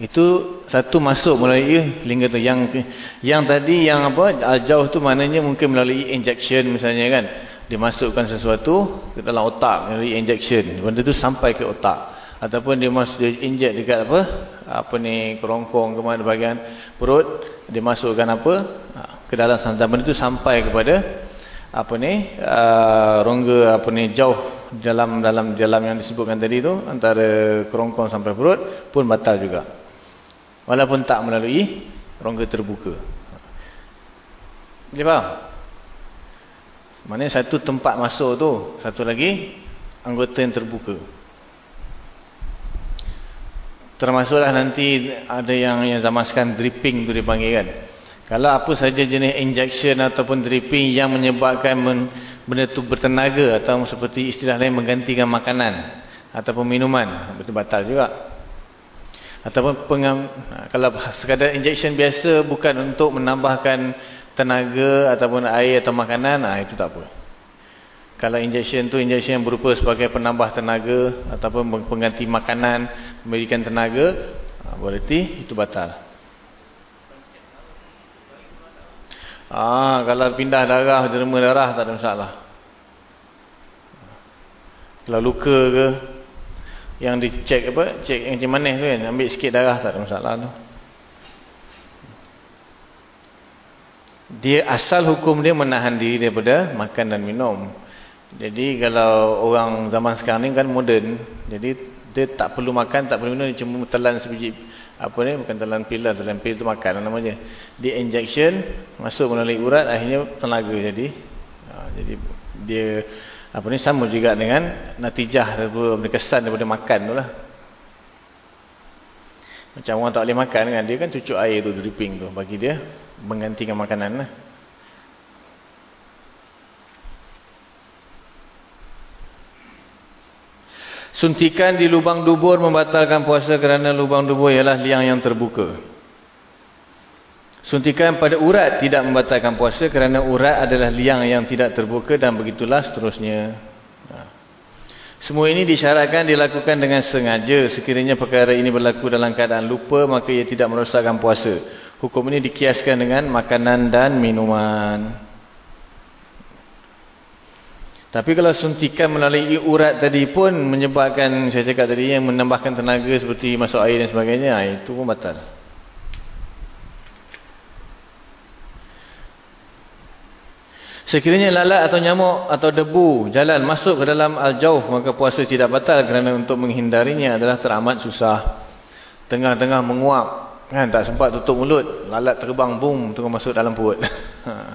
Itu satu masuk melalui telinga tu. Yang yang tadi yang apa jauh tu maknanya mungkin melalui injection misalnya kan. Dimasukkan sesuatu ke dalam otak melalui injection. Benda tu sampai ke otak. Ataupun dia masuk dia inject dekat apa apa ni kerongkong ke mana bahagian perut dia masukkan apa ha, ke dalam santan benda tu sampai kepada apa ni uh, rongga apa ni jauh dalam dalam dalam yang disebutkan tadi tu antara kerongkong sampai perut pun batal juga walaupun tak melalui rongga terbuka boleh faham Maknanya satu tempat masuk tu, satu lagi anggota yang terbuka. Termasuklah nanti ada yang yang zaman sekarang dripping tu dipanggil kan. Kalau apa saja jenis injection ataupun dripping yang menyebabkan benda tu bertenaga atau seperti istilah lain menggantikan makanan ataupun minuman, betul batal juga. Ataupun pengam, kalau sekadar injection biasa bukan untuk menambahkan tenaga ataupun air atau makanan, ah itu tak apa. Kalau injection tu injection yang berupa sebagai penambah tenaga ataupun pengganti makanan, memberikan tenaga, ah, berarti itu batal. Ah, kalau pindah darah, derma darah tak ada masalah. Kalau luka ke yang dicek apa? Cek yang macam mana tu kan, ambil sikit darah tak ada masalah tu. dia asal hukum dia menahan diri daripada makan dan minum. Jadi kalau orang zaman sekarang ni kan moden, jadi dia tak perlu makan, tak perlu minum, dia cuma telan sebiji apa ni, bukan telan pil lah, telan pil tu makan lah namanya. Dia injection, masuk melalui urat, akhirnya tenaga jadi. Ha, jadi dia apa ni sama juga dengan natijah daripada kesan daripada makan tu lah. Macam orang tak boleh makan kan, dia kan cucuk air tu, dripping tu, bagi dia menggantikan makanan lah. Suntikan di lubang dubur membatalkan puasa kerana lubang dubur ialah liang yang terbuka. Suntikan pada urat tidak membatalkan puasa kerana urat adalah liang yang tidak terbuka dan begitulah seterusnya. Ha. Semua ini disyaratkan dilakukan dengan sengaja. Sekiranya perkara ini berlaku dalam keadaan lupa maka ia tidak merosakkan puasa. Hukum ini dikiaskan dengan makanan dan minuman. Tapi kalau suntikan melalui urat tadi pun menyebabkan, saya cakap tadi, yang menambahkan tenaga seperti masuk air dan sebagainya, itu pun batal. Sekiranya lalat atau nyamuk atau debu jalan masuk ke dalam al-jawf maka puasa tidak batal kerana untuk menghindarinya adalah teramat susah. Tengah-tengah menguap kan tak sempat tutup mulut, lalat terbang boom terus masuk dalam perut.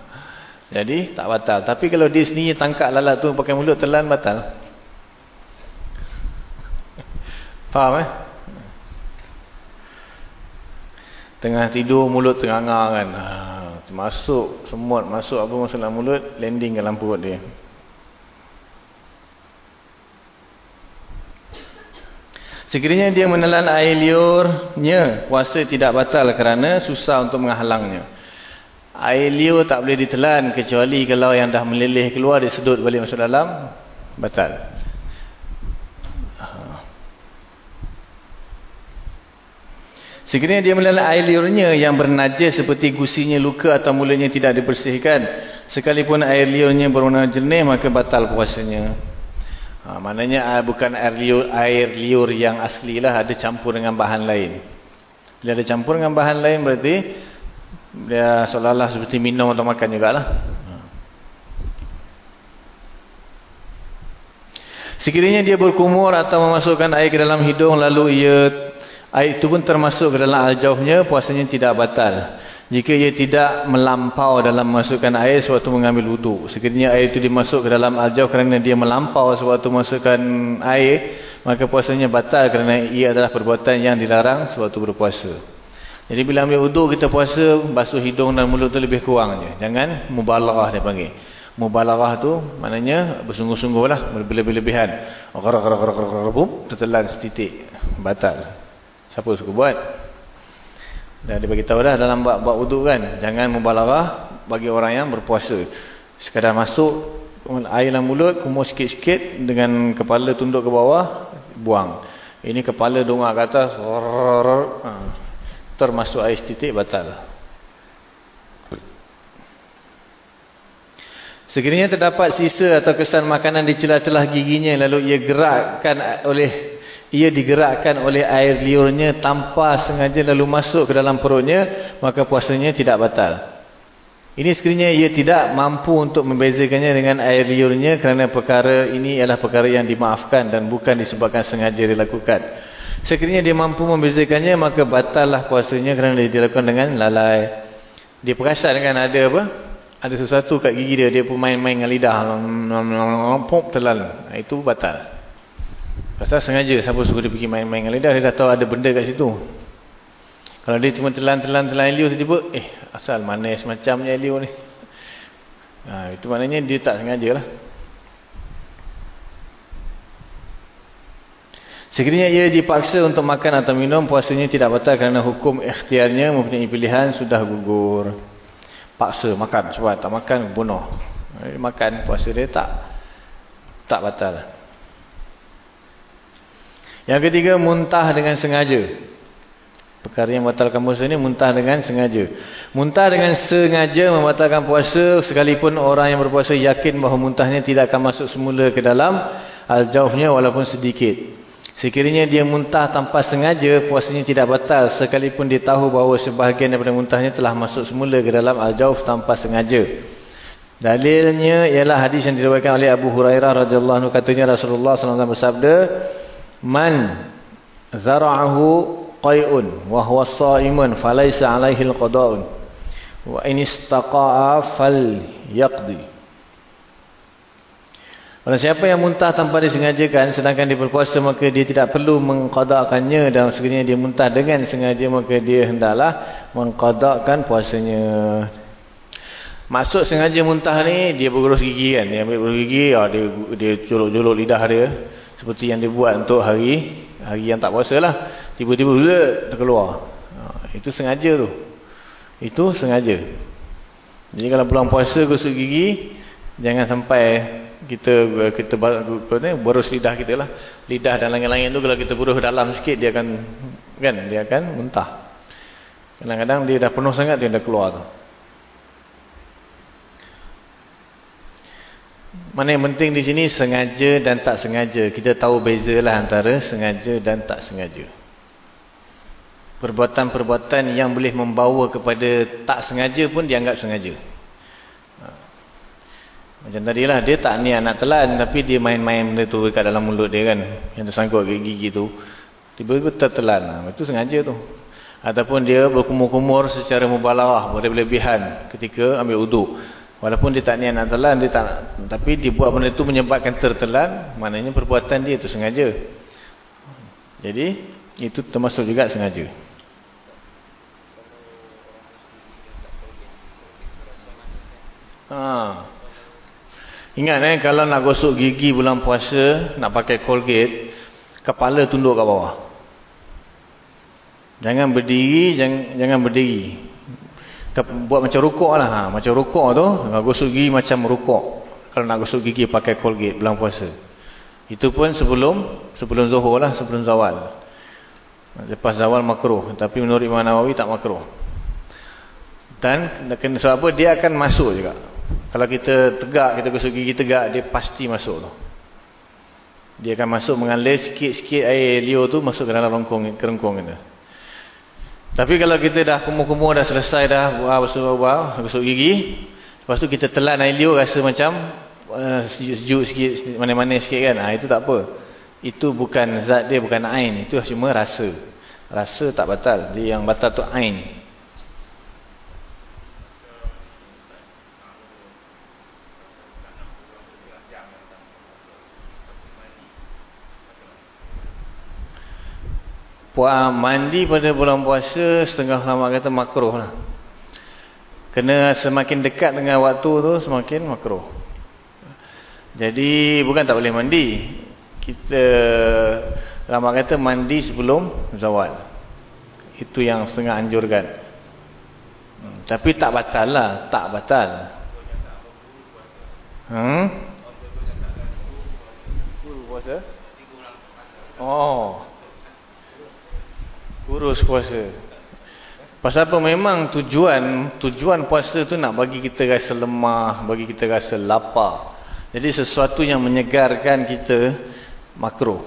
Jadi tak batal. Tapi kalau dia sendiri tangkap lalat tu pakai mulut telan batal. Faham eh? Tengah tidur mulut terangah kan. Ha, masuk semut masuk apa masuk dalam mulut landing dalam perut dia. Sekiranya dia menelan air liurnya, puasa tidak batal kerana susah untuk menghalangnya. Air liur tak boleh ditelan kecuali kalau yang dah meleleh keluar dia sedut balik masuk dalam batal. Sekiranya dia melalui air liurnya yang bernajis seperti gusinya luka atau mulanya tidak dibersihkan. Sekalipun air liurnya berwarna jernih maka batal puasanya. Ha, maknanya ah, bukan air liur, air liur yang asli lah ada campur dengan bahan lain. Bila ada campur dengan bahan lain berarti dia seolah-olah seperti minum atau makan jugalah. Ha. Sekiranya dia berkumur atau memasukkan air ke dalam hidung lalu ia Air itu pun termasuk ke dalam al-jawfnya, puasanya tidak batal. Jika ia tidak melampau dalam memasukkan air sewaktu mengambil wudhu. Sekiranya air itu dimasuk ke dalam al-jawf kerana dia melampau sewaktu memasukkan air, maka puasanya batal kerana ia adalah perbuatan yang dilarang sewaktu berpuasa. Jadi bila ambil wudhu kita puasa, basuh hidung dan mulut itu lebih saja. Jangan mubalarah dia panggil. Mubalarah tu maknanya bersungguh-sungguh lah, berlebih-lebihan. Tertelan setitik. Batal. Siapa suka buat? Dan dia beritahu dah dalam buat wuduk kan. Jangan membalarah bagi orang yang berpuasa. Sekadar masuk air dalam mulut, kumur sikit-sikit dengan kepala tunduk ke bawah, buang. Ini kepala dongak ke atas, ha. termasuk air setitik batal. Sekiranya terdapat sisa atau kesan makanan di celah-celah giginya lalu ia gerakkan oleh ia digerakkan oleh air liurnya tanpa sengaja lalu masuk ke dalam perutnya, maka puasanya tidak batal. Ini sekiranya ia tidak mampu untuk membezakannya dengan air liurnya kerana perkara ini ialah perkara yang dimaafkan dan bukan disebabkan sengaja dilakukan. Sekiranya dia mampu membezakannya, maka batallah puasanya kerana dia dilakukan dengan lalai. Dia perasan kan ada apa? Ada sesuatu kat gigi dia, dia pun main-main dengan lidah. Pop telan. Itu batal. Pasal sengaja siapa suruh dia pergi main-main dengan lidah, dia dah tahu ada benda kat situ. Kalau dia cuma telan-telan-telan liur tiba-tiba, eh asal manis macamnya liur ni. Ha, itu maknanya dia tak sengaja lah. Sekiranya ia dipaksa untuk makan atau minum, puasanya tidak batal kerana hukum ikhtiarnya mempunyai pilihan sudah gugur. Paksa makan, sebab tak makan, bunuh. Makan, puasa dia tak tak batal. Yang ketiga, muntah dengan sengaja. Perkara yang membatalkan puasa ini, muntah dengan sengaja. Muntah dengan sengaja membatalkan puasa, sekalipun orang yang berpuasa yakin bahawa muntahnya tidak akan masuk semula ke dalam al-jawfnya walaupun sedikit. Sekiranya dia muntah tanpa sengaja, puasanya tidak batal, sekalipun dia tahu bahawa sebahagian daripada muntahnya telah masuk semula ke dalam al-jawf tanpa sengaja. Dalilnya ialah hadis yang diriwayatkan oleh Abu Hurairah radhiyallahu anhu katanya Rasulullah SAW bersabda, man zara'ahu qai'un wa huwa sha'imun falaysa 'alaihi al-qada'un. Wa in istaqa'a falyaqdi. Orang siapa yang muntah tanpa disengajakan sedangkan dia berpuasa maka dia tidak perlu mengqada'kannya. Dan sekiranya dia muntah dengan sengaja maka dia hendaklah mengqada'kan puasanya. Masuk sengaja muntah ni dia berurus gigi kan. Dia ambil gigi oh, dia dia jolok-jolok lidah dia seperti yang dibuat untuk hari hari yang tak puasa lah. Tiba-tiba terkeluar. Ha, itu sengaja tu. Itu sengaja. Jadi kalau bulan puasa gosok gigi jangan sampai kita kita berus lidah kita lah. Lidah dan langit-langit tu kalau kita berus dalam sikit dia akan kan dia akan muntah. Kadang-kadang dia dah penuh sangat dia dah keluar tu Mana yang penting di sini sengaja dan tak sengaja. Kita tahu bezalah antara sengaja dan tak sengaja. Perbuatan-perbuatan yang boleh membawa kepada tak sengaja pun dianggap sengaja. Ha. Macam tadi lah, dia tak niat nak telan tapi dia main-main benda tu dekat dalam mulut dia kan. Yang tersangkut gigi tu. Tiba-tiba tertelan. Ha, itu sengaja tu. Ataupun dia berkumur-kumur secara mubalawah, berlebihan ketika ambil uduk. Walaupun dia tak niat nak telan, dia tak, tapi dia buat benda tu menyebabkan tertelan, maknanya perbuatan dia tu sengaja. Jadi, itu termasuk juga sengaja. Ha. Ingat eh kalau nak gosok gigi bulan puasa nak pakai Colgate, kepala tunduk ke bawah. Jangan berdiri, jangan jangan berdiri. Buat macam rukuk lah. Ha. Macam rukuk tu, gosok gigi macam rukuk. Kalau nak gosok gigi pakai Colgate bulan puasa. Itu pun sebelum sebelum zuhur lah, sebelum zawal. Lepas zawal makruh. Tapi menurut Imam Nawawi tak makruh. Dan sebab apa? Dia akan masuk juga. Kalau kita tegak, kita gosok gigi tegak, dia pasti masuk tu. Dia akan masuk mengalir sikit-sikit air liur tu masuk ke dalam rongkong, kerengkong kita. Tapi kalau kita dah kumur-kumur, dah selesai dah buah, basuh, buah, gosok gigi. Lepas tu kita telan air liur rasa macam uh, sejuk sikit, mana-mana sikit kan. Ha, itu tak apa. Itu bukan zat dia, bukan ain. Itu cuma rasa. Rasa tak batal. Dia yang batal tu ain. Mandi pada bulan puasa setengah lama kata makruh lah. Kena semakin dekat dengan waktu tu semakin makruh. Jadi bukan tak boleh mandi. Kita lama kata mandi sebelum zawal. Itu yang setengah anjurkan. Hmm, tapi tak batal lah. Tak batal. Hmm? Puasa? Oh. Urus puasa. Pasal apa memang tujuan tujuan puasa tu nak bagi kita rasa lemah, bagi kita rasa lapar. Jadi sesuatu yang menyegarkan kita makruh.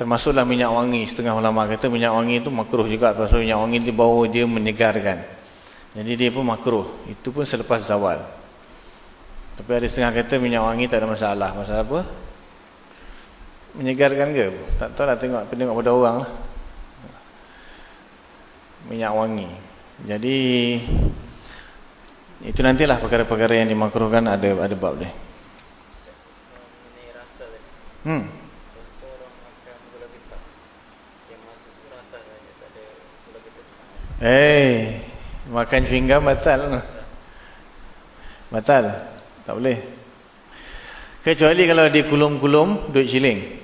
Termasuklah minyak wangi setengah ulama kata minyak wangi itu makruh juga pasal minyak wangi di bawah dia menyegarkan. Jadi dia pun makruh. Itu pun selepas zawal. Tapi ada setengah kata minyak wangi tak ada masalah. Masalah apa? Menyegarkan ke? Tak tahu lah tengok, tengok pada orang lah minyak wangi. Jadi itu nantilah perkara-perkara yang dimakruhkan ada ada bab dia. Hmm. Eh, hey, makan pinggan batal. Batal. Tak boleh. Kecuali kalau dia kulum-kulum duit siling.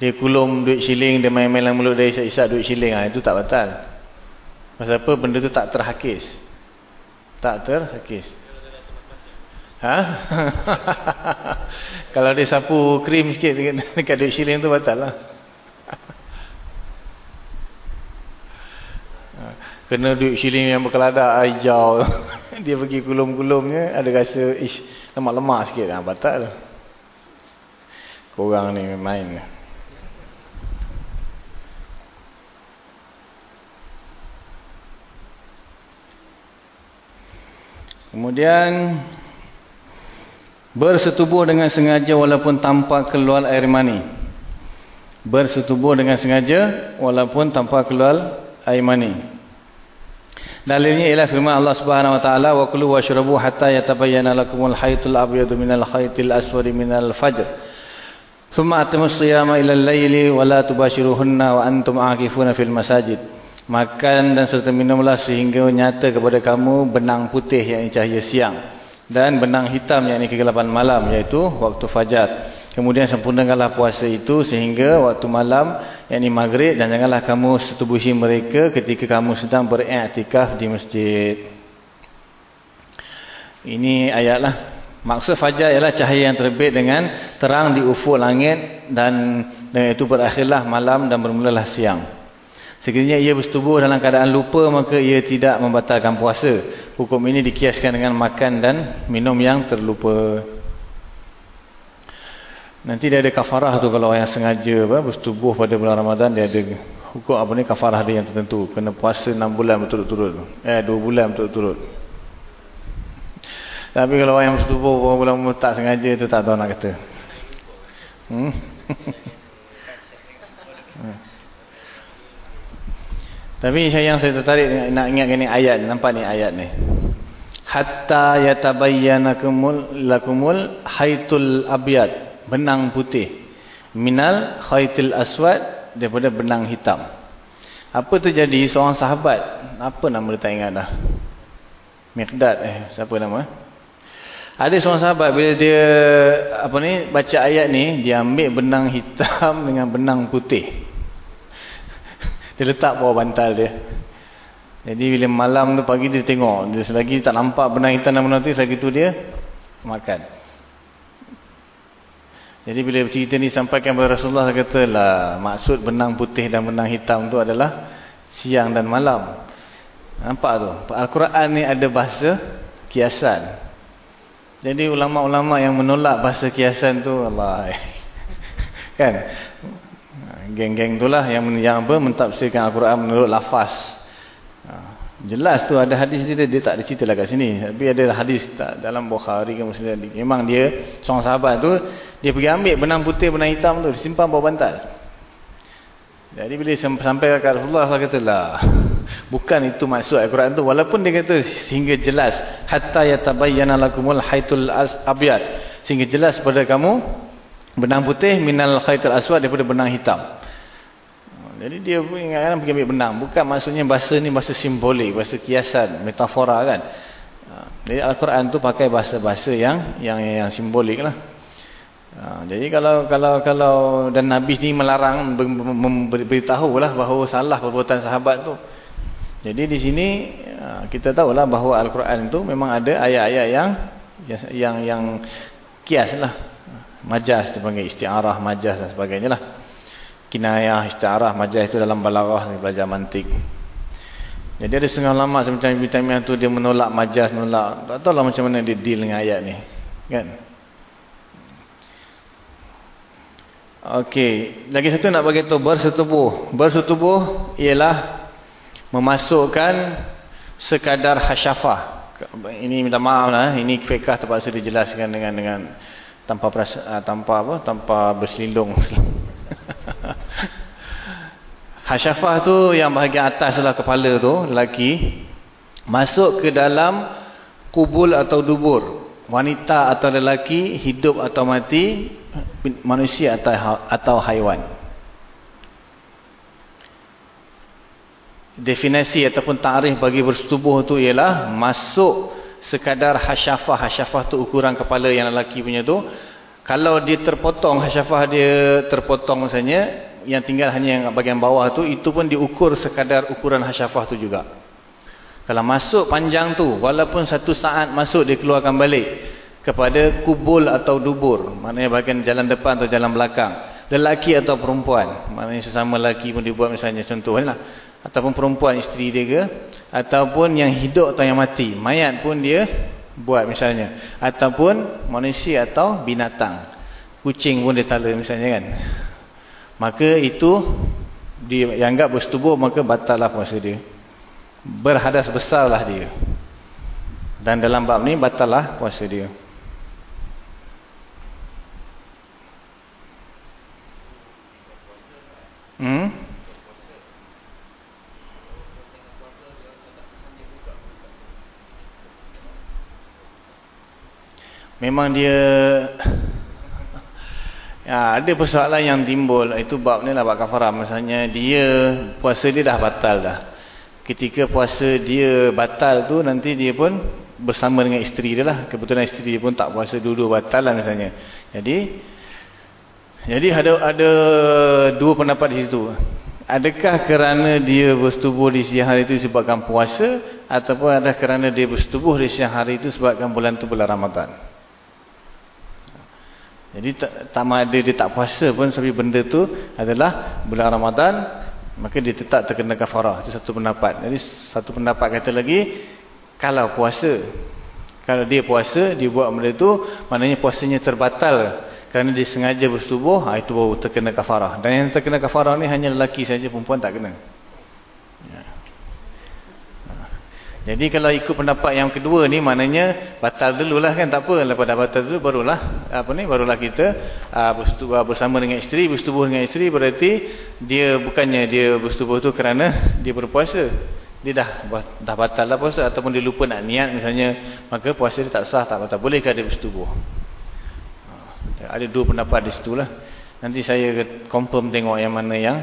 Dia kulum duit siling, dia main-main mulut dia isap-isap duit siling. Ha, itu tak batal. Pasal apa? Benda tu tak terhakis. Tak terhakis. Ha? Kalau dia sapu krim sikit dekat duit siling tu batal lah. Kena duit siling yang berkeladak hijau. dia pergi kulum-kulumnya ada rasa lemak-lemak sikit. Ha, batal. Korang ni main. Kemudian bersetubuh dengan sengaja walaupun tanpa keluar air mani. Bersetubuh dengan sengaja walaupun tanpa keluar air mani. Dalilnya ialah firman Allah Subhanahu wa taala wa kulu washrabu hatta yatabayyana lakumul haytul abyadu minal haytil aswadi minal fajr. Thumma atimus siyama ila al-laili wa la tubashiruhunna wa antum aakifuna fil masajid. Makan dan serta minumlah sehingga nyata kepada kamu benang putih yang cahaya siang. Dan benang hitam yang ini kegelapan malam iaitu waktu fajar. Kemudian sempurnakanlah puasa itu sehingga waktu malam yang ini maghrib. Dan janganlah kamu setubuhi mereka ketika kamu sedang beriktikaf di masjid. Ini ayatlah. Maksud fajar ialah cahaya yang terbit dengan terang di ufuk langit. Dan dengan itu berakhirlah malam dan bermulalah siang. Sekiranya ia bersetubuh dalam keadaan lupa maka ia tidak membatalkan puasa. Hukum ini dikiaskan dengan makan dan minum yang terlupa. Nanti dia ada kafarah tu kalau yang sengaja apa, bersetubuh pada bulan Ramadan dia ada hukum apa ni kafarah dia yang tertentu. Kena puasa 6 bulan berturut-turut. Eh 2 bulan berturut-turut. Tapi kalau orang yang bersetubuh mula-mula tak sengaja tu tak tahu nak kata. Hmm? Tapi yang saya tertarik nak ingat ni ayat nampak ni ayat ni. Hatta yatabayyana lakumul haitul abyad, benang putih. Minal khaitil aswad daripada benang hitam. Apa terjadi seorang sahabat, apa nama dia tak ingat dah. Miqdad eh siapa nama? Ada seorang sahabat bila dia apa ni baca ayat ni, dia ambil benang hitam dengan benang putih. Dia letak bawah bantal dia. Jadi bila malam tu pagi dia tengok. Dia selagi tak nampak benang hitam dan benang putih. Selagi tu dia makan. Jadi bila cerita ni sampaikan kepada Rasulullah. Dia kata lah maksud benang putih dan benang hitam tu adalah siang dan malam. Nampak tu. Al-Quran ni ada bahasa kiasan. Jadi ulama-ulama yang menolak bahasa kiasan tu. Allah. kan? Geng-geng itulah yang yang apa mentafsirkan Al-Quran menurut lafaz. Ha, jelas tu ada hadis dia dia tak ada cerita lah kat sini. Tapi ada hadis tak dalam Bukhari ke Muslim. Memang dia seorang sahabat tu dia pergi ambil benang putih benang hitam tu disimpan bawah bantal. Jadi bila sampai ke Rasulullah Allah kata lah bukan itu maksud Al-Quran tu walaupun dia kata sehingga jelas hatta yatabayyana lakumul haitul abyad sehingga jelas pada kamu benang putih minal khaitul aswad daripada benang hitam. Jadi dia pun ingatkan pergi ambil benang. Bukan maksudnya bahasa ni bahasa simbolik, bahasa kiasan, metafora kan. Ha, jadi Al-Quran tu pakai bahasa-bahasa yang yang yang simbolik lah. Ha, jadi kalau kalau kalau dan Nabi ni melarang memberitahu lah bahawa salah perbuatan sahabat tu. Jadi di sini ha, kita tahulah bahawa Al-Quran tu memang ada ayat-ayat yang yang yang kias lah. Majaz dipanggil istiarah, majaz dan sebagainya lah kinayah, istiarah, majah itu dalam balarah ni belajar mantik. Jadi ada setengah lama semacam Ibu Taimiyah tu dia menolak majaz, menolak. Tak tahu lah macam mana dia deal dengan ayat ni. Kan? Okey, lagi satu nak bagi tahu bersetubuh. Bersetubuh ialah memasukkan sekadar hasyafah. Ini minta maaf lah, ini fiqh terpaksa dijelaskan dengan dengan tanpa perasa, tanpa apa? Tanpa berselindung. Hasyafah tu yang bahagian atas lah kepala tu, lelaki. Masuk ke dalam kubul atau dubur. Wanita atau lelaki, hidup atau mati, manusia atau ha-, atau haiwan. Definisi ataupun tarikh bagi bersetubuh tu ialah masuk sekadar hasyafah. Hasyafah tu ukuran kepala yang lelaki punya tu. Kalau dia terpotong hasyafah dia terpotong misalnya yang tinggal hanya yang bagian bawah tu itu pun diukur sekadar ukuran hasyafah tu juga. Kalau masuk panjang tu walaupun satu saat masuk dia keluarkan balik kepada kubul atau dubur. Maknanya bagian jalan depan atau jalan belakang. Lelaki atau perempuan. Maknanya sesama lelaki pun dibuat misalnya contohnya lah ataupun perempuan isteri dia ke ataupun yang hidup atau yang mati. Mayat pun dia buat misalnya. Ataupun manusia atau binatang. Kucing pun dia tala misalnya kan. Maka itu dianggap bersetubuh maka batal lah puasa dia. Berhadas besar lah dia. Dan dalam bab ni batal lah puasa dia. Hmm memang dia ya, ada persoalan yang timbul. Itu bab ni lah bab kafarah misalnya dia puasa dia dah batal dah. Ketika puasa dia batal tu nanti dia pun bersama dengan isteri dia lah. Kebetulan isteri dia pun tak puasa dulu batal lah misalnya. Jadi jadi ada ada dua pendapat di situ. Adakah kerana dia bersetubuh di siang hari itu sebabkan puasa ataupun adakah kerana dia bersetubuh di siang hari itu sebabkan bulan tu bulan Ramadan jadi tak, ada dia tak puasa pun tapi benda tu adalah bulan Ramadan maka dia tetap terkena kafarah. Itu satu pendapat. Jadi satu pendapat kata lagi kalau puasa kalau dia puasa dia buat benda tu maknanya puasanya terbatal kerana dia sengaja bersetubuh ha, itu baru terkena kafarah. Dan yang terkena kafarah ni hanya lelaki saja perempuan tak kena. Ya. Jadi kalau ikut pendapat yang kedua ni maknanya batal dululah kan tak apa. Lepas dah batal dulu barulah apa ni barulah kita uh, bersetubuh bersama dengan isteri bersetubuh dengan isteri berarti dia bukannya dia bersetubuh tu kerana dia berpuasa. Dia dah dah batal lah puasa ataupun dia lupa nak niat misalnya maka puasa dia tak sah tak batal. Bolehkah dia bersetubuh? Ha, ada dua pendapat di situ lah. Nanti saya confirm tengok yang mana yang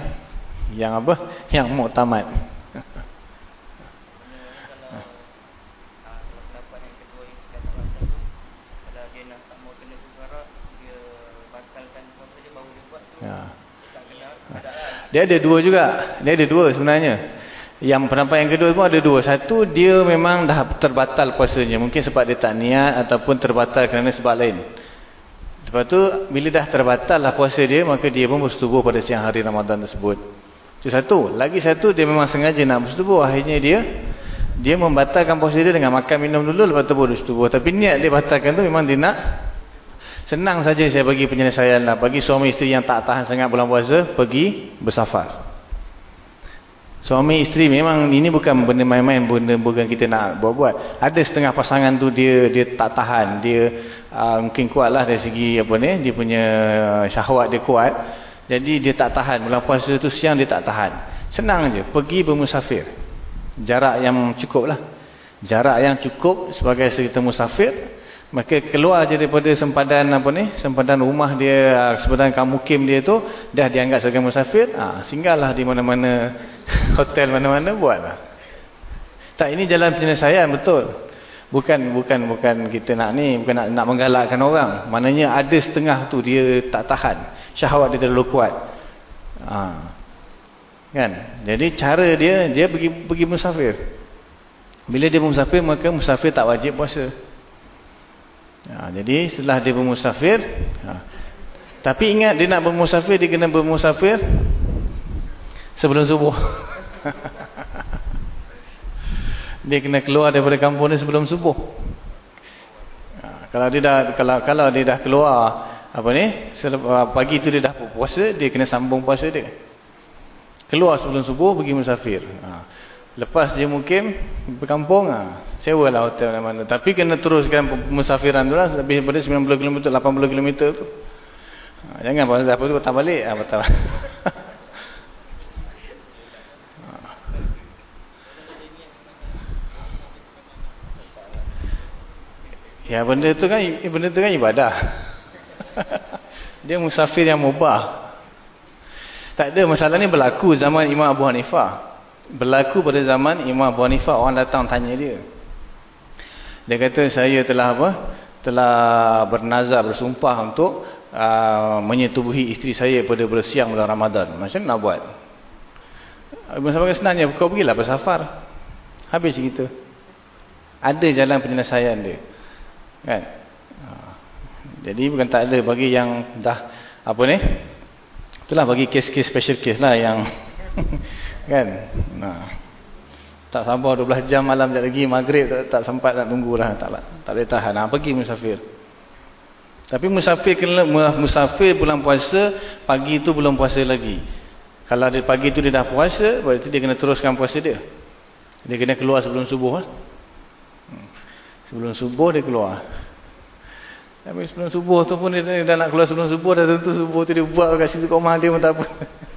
yang apa? Yang muktamad Ya. Dia ada dua juga. Dia ada dua sebenarnya. Yang pendapat yang kedua pun ada dua. Satu, dia memang dah terbatal puasanya. Mungkin sebab dia tak niat ataupun terbatal kerana sebab lain. Lepas tu, bila dah terbatal lah puasa dia, maka dia pun bersetubuh pada siang hari Ramadan tersebut. Itu satu. Lagi satu, dia memang sengaja nak bersetubuh. Akhirnya dia, dia membatalkan puasa dia dengan makan minum dulu, lepas tu bersetubuh. Tapi niat dia batalkan tu memang dia nak senang saja saya bagi penyelesaian lah. Bagi suami isteri yang tak tahan sangat bulan puasa, pergi bersafar. Suami isteri memang ini bukan benda main-main, benda bukan kita nak buat-buat. Ada setengah pasangan tu dia dia tak tahan, dia uh, mungkin kuatlah dari segi apa ni, dia punya syahwat dia kuat. Jadi dia tak tahan, bulan puasa tu siang dia tak tahan. Senang aja, pergi bermusafir. Jarak yang cukup lah. Jarak yang cukup sebagai serta musafir, Maka keluar je daripada sempadan apa ni, sempadan rumah dia, sempadan kamukim dia tu, dah dianggap sebagai musafir, ah ha, singgahlah di mana-mana hotel mana-mana buatlah. Tak ini jalan penyelesaian betul. Bukan bukan bukan kita nak ni, bukan nak nak menggalakkan orang. Maknanya ada setengah tu dia tak tahan. Syahwat dia terlalu kuat. Ha. Kan? Jadi cara dia dia pergi pergi musafir. Bila dia musafir maka musafir tak wajib puasa. Ha, jadi setelah dia bermusafir, ha. tapi ingat dia nak bermusafir, dia kena bermusafir sebelum subuh. dia kena keluar daripada kampung dia sebelum subuh. Ha, kalau dia dah kalau kalau dia dah keluar apa ni, pagi tu dia dah puasa, dia kena sambung puasa dia. Keluar sebelum subuh pergi musafir. Ha. Lepas dia mungkin berkampung, ha, sewalah hotel mana-mana. Tapi kena teruskan musafiran tu lah, lebih daripada 90 km, 80 km tu. Ha, jangan pada apa tu, patah balik. Ha, patah. ya benda tu kan benda tu kan ibadah. dia musafir yang mubah. Tak ada masalah ni berlaku zaman Imam Abu Hanifah berlaku pada zaman Imam Abu Hanifah orang datang tanya dia. Dia kata saya telah apa? Telah bernazar bersumpah untuk uh, menyetubuhi isteri saya pada bersiang bulan Ramadan. Macam mana nak buat? Ibn Sabah senangnya kau pergilah bersafar habis cerita. Ada jalan penyelesaian dia. Kan? Uh, jadi bukan tak ada bagi yang dah apa ni? Itulah bagi kes-kes special case lah yang kan? Nah. Tak sabar 12 jam malam sekejap lagi maghrib tak, tak sempat nak tunggulah tak tak boleh tahan. Nah, pergi musafir. Tapi musafir kena musafir bulan puasa pagi tu belum puasa lagi. Kalau dia pagi tu dia dah puasa berarti dia kena teruskan puasa dia. Dia kena keluar sebelum subuh lah. sebelum subuh dia keluar. Tapi sebelum subuh tu pun dia, dia dah nak keluar sebelum subuh dah tentu subuh tu dia buat kat situ komah dia pun tak apa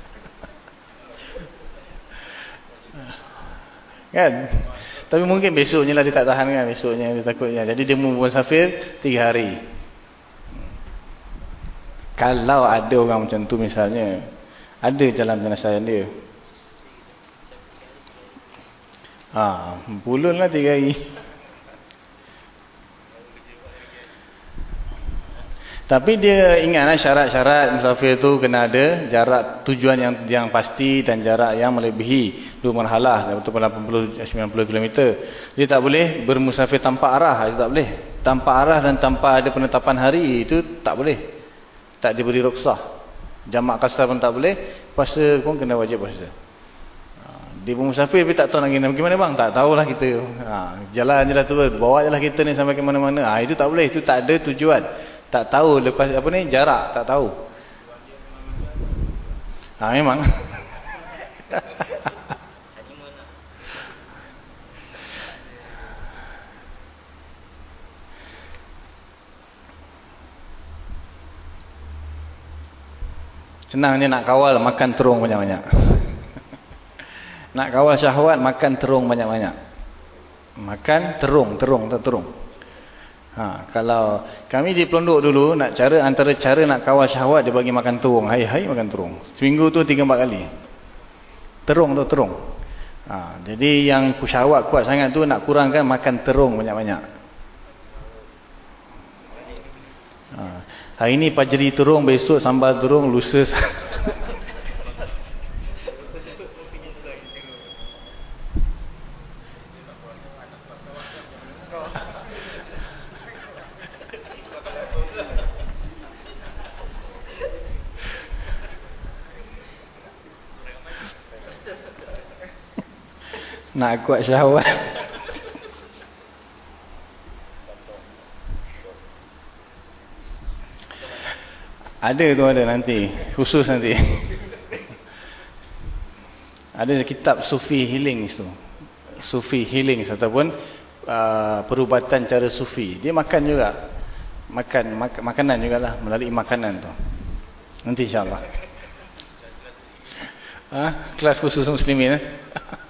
Kan? Tapi mungkin besoknya lah dia tak tahan kan. Besoknya dia takutnya. Jadi dia membuat safir tiga hari. Kalau ada orang macam tu misalnya. Ada jalan penyelesaian dia. Ah, ha, Pulun lah tiga hari. Tapi dia ingatlah syarat-syarat musafir tu kena ada jarak tujuan yang yang pasti dan jarak yang melebihi dua marhalah iaitu 80 90 km. Dia tak boleh bermusafir tanpa arah, dia tak boleh. Tanpa arah dan tanpa ada penetapan hari itu tak boleh. Tak diberi rukhsah. Jamak kasar pun tak boleh, puasa pun kena wajib puasa. Ha, dia bermusafir tapi tak tahu nak pergi mana bang? Tak tahulah kita. Ha, jalan je lah tu, bawa je lah kita ni sampai ke mana-mana. Ha, itu tak boleh, itu tak ada tujuan tak tahu lepas apa ni jarak tak tahu. Ha, memang. Senang ni nak kawal makan terung banyak-banyak. Nak kawal syahwat makan terung banyak-banyak. Makan terung terung, terung. Ha, kalau kami di pelondok dulu nak cara antara cara nak kawal syahwat dia bagi makan terung. Hai-hai makan terung. Seminggu tu 3 4 kali. Terung tu terung. Ha, jadi yang syahwat kuat sangat tu nak kurangkan makan terung banyak-banyak. Ha, Hari ini pajeri turung, besok sambal turung, lusa nak kuat syahwat Ada tu ada nanti. Khusus nanti. ada kitab Sufi Healing tu. Sufi Healing ataupun uh, perubatan cara Sufi. Dia makan juga. Makan mak makanan jugalah melalui makanan tu. Nanti insyaAllah. Ha? Kelas khusus muslimin eh?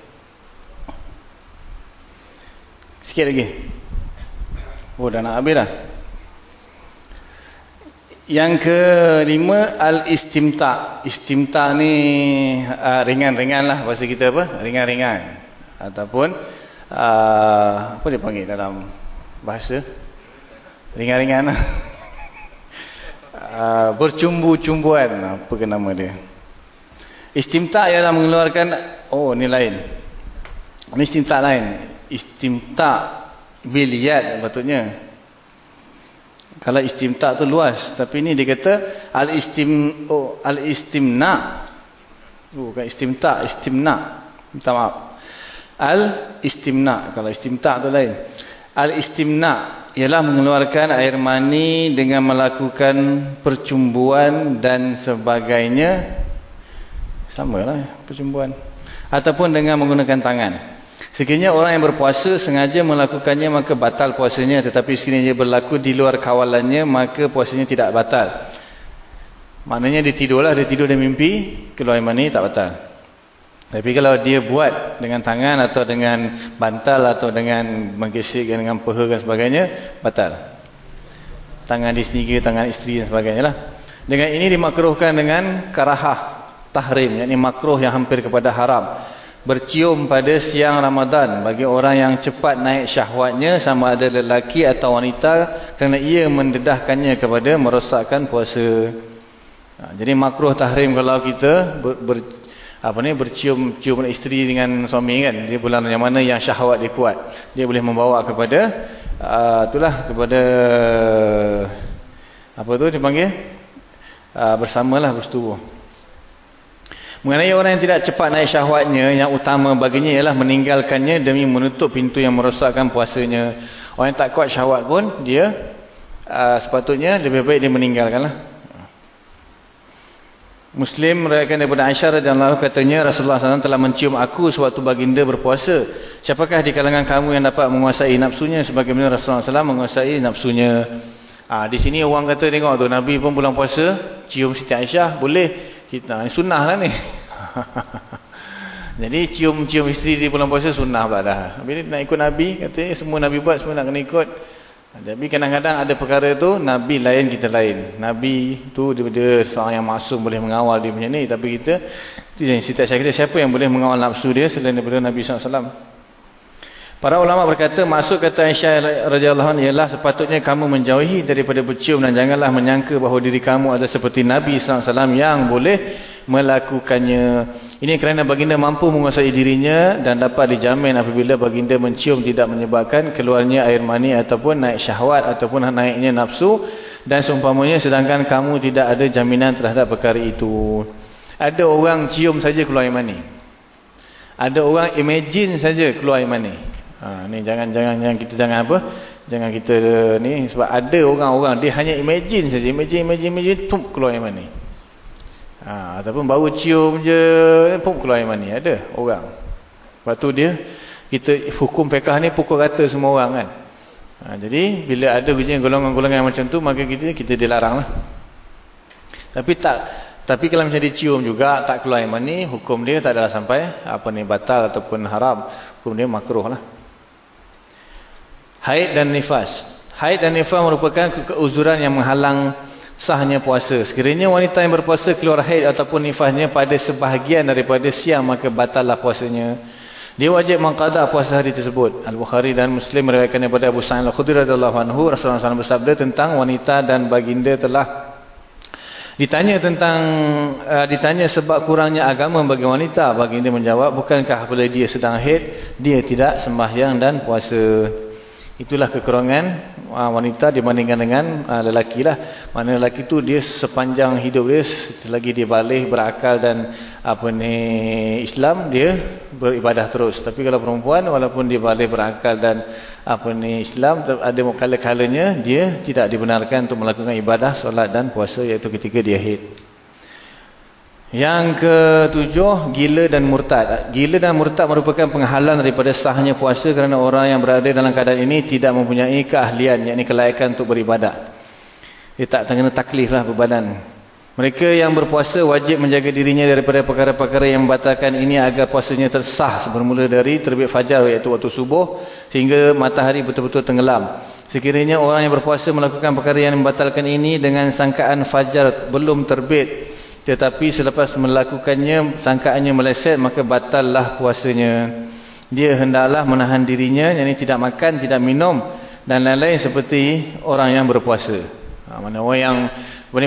Sikit lagi. Oh dah nak habis dah. Yang kelima al-istimta. Istimta ni uh, ringan-ringan uh, lah bahasa kita apa? Ringan-ringan. Ataupun uh, apa dia panggil dalam bahasa? Ringan-ringan lah. Uh, bercumbu-cumbuan apa ke nama dia? Istimta ialah mengeluarkan oh ni lain. Ini istimta lain. Istimta biliyat patutnya. Kalau istimta tu luas, tapi ini dia kata al istim oh, al istimna. Oh, bukan istimta, istimna. Minta maaf. Al istimna. Kalau istimta tu lain. Al istimna ialah mengeluarkan air mani dengan melakukan percumbuan dan sebagainya. Samalah percumbuan. Ataupun dengan menggunakan tangan. Sekiranya orang yang berpuasa sengaja melakukannya maka batal puasanya tetapi sekiranya berlaku di luar kawalannya maka puasanya tidak batal. Maknanya dia tidurlah, dia tidur dan mimpi, keluar mani tak batal. Tapi kalau dia buat dengan tangan atau dengan bantal atau dengan menggesek dengan peha dan sebagainya, batal. Tangan di sendiri, tangan isteri dan sebagainya lah. Dengan ini dimakruhkan dengan karahah tahrim, yakni makruh yang hampir kepada haram bercium pada siang Ramadan. Bagi orang yang cepat naik syahwatnya sama ada lelaki atau wanita kerana ia mendedahkannya kepada merosakkan puasa. Ha, jadi makruh tahrim kalau kita ber, ber, apa ni bercium cium isteri dengan suami kan. Dia bulan yang mana yang syahwat dia kuat. Dia boleh membawa kepada uh, itulah kepada apa tu dipanggil uh, bersamalah bersetubuh Mengenai orang yang tidak cepat naik syahwatnya, yang utama baginya ialah meninggalkannya demi menutup pintu yang merosakkan puasanya. Orang yang tak kuat syahwat pun, dia uh, sepatutnya lebih baik dia meninggalkanlah. Muslim merayakan daripada Aisyah dan lalu katanya Rasulullah SAW telah mencium aku sewaktu baginda berpuasa. Siapakah di kalangan kamu yang dapat menguasai nafsunya sebagaimana Rasulullah SAW menguasai nafsunya. Ah di sini orang kata tengok tu Nabi pun bulan puasa cium Siti Aisyah boleh kita sunnah lah ni. Jadi cium-cium isteri di bulan puasa sunnah pula dah. Bila nak ikut Nabi katanya semua Nabi buat semua nak kena ikut. Tapi kadang-kadang ada perkara tu Nabi lain kita lain. Nabi tu dia, dia seorang yang masuk boleh mengawal dia punya ni. Tapi kita yang cerita saya kata siapa yang boleh mengawal nafsu dia selain daripada Nabi SAW Para ulama berkata masuk kata Aisyah radhiyallahu anha ialah sepatutnya kamu menjauhi daripada bercium dan janganlah menyangka bahawa diri kamu ada seperti Nabi sallallahu alaihi wasallam yang boleh melakukannya. Ini kerana baginda mampu menguasai dirinya dan dapat dijamin apabila baginda mencium tidak menyebabkan keluarnya air mani ataupun naik syahwat ataupun naiknya nafsu dan seumpamanya sedangkan kamu tidak ada jaminan terhadap perkara itu. Ada orang cium saja keluar air mani. Ada orang imagine saja keluar air mani. Ha, ni jangan jangan jangan kita jangan apa? Jangan kita ni sebab ada orang-orang dia hanya imagine saja, imagine imagine imagine tum keluar yang mana. Ha, ataupun bau cium je pun keluar yang mana. Ada orang. Lepas tu dia kita hukum fiqh ni pukul rata semua orang kan. Ha, jadi bila ada golongan-golongan macam tu maka kita kita dilarang lah. Tapi tak tapi kalau macam dicium juga tak keluar yang mana hukum dia tak adalah sampai apa ni batal ataupun haram. Hukum dia makruh lah. Haid dan nifas. Haid dan nifas merupakan keuzuran yang menghalang sahnya puasa. Sekiranya wanita yang berpuasa keluar haid ataupun nifasnya pada sebahagian daripada siang maka batallah puasanya. Dia wajib mengqada puasa hari tersebut. Al-Bukhari dan Muslim meriwayatkan daripada Abu Sa'id Al-Khudri radhiyallahu anhu Rasulullah SAW bersabda tentang wanita dan baginda telah ditanya tentang uh, ditanya sebab kurangnya agama bagi wanita. Baginda menjawab, bukankah apabila dia sedang haid, dia tidak sembahyang dan puasa. Itulah kekurangan uh, wanita dibandingkan dengan uh, lelaki lah. Mana lelaki tu dia sepanjang hidup dia selagi dia balik berakal dan apa ni Islam dia beribadah terus. Tapi kalau perempuan walaupun dia balik berakal dan apa ni Islam ada kala-kalanya dia tidak dibenarkan untuk melakukan ibadah solat dan puasa iaitu ketika dia haid. Yang ketujuh, gila dan murtad. Gila dan murtad merupakan penghalang daripada sahnya puasa kerana orang yang berada dalam keadaan ini tidak mempunyai keahlian, yakni kelayakan untuk beribadat. Dia tak kena taklif lah. Mereka yang berpuasa wajib menjaga dirinya daripada perkara-perkara yang membatalkan ini agar puasanya tersah bermula dari terbit fajar iaitu waktu subuh sehingga matahari betul-betul tenggelam. Sekiranya orang yang berpuasa melakukan perkara yang membatalkan ini dengan sangkaan fajar belum terbit tetapi selepas melakukannya sangkaannya meleset maka batallah puasanya. Dia hendaklah menahan dirinya yang tidak makan, tidak minum dan lain-lain seperti orang yang berpuasa. Ha, mana orang yang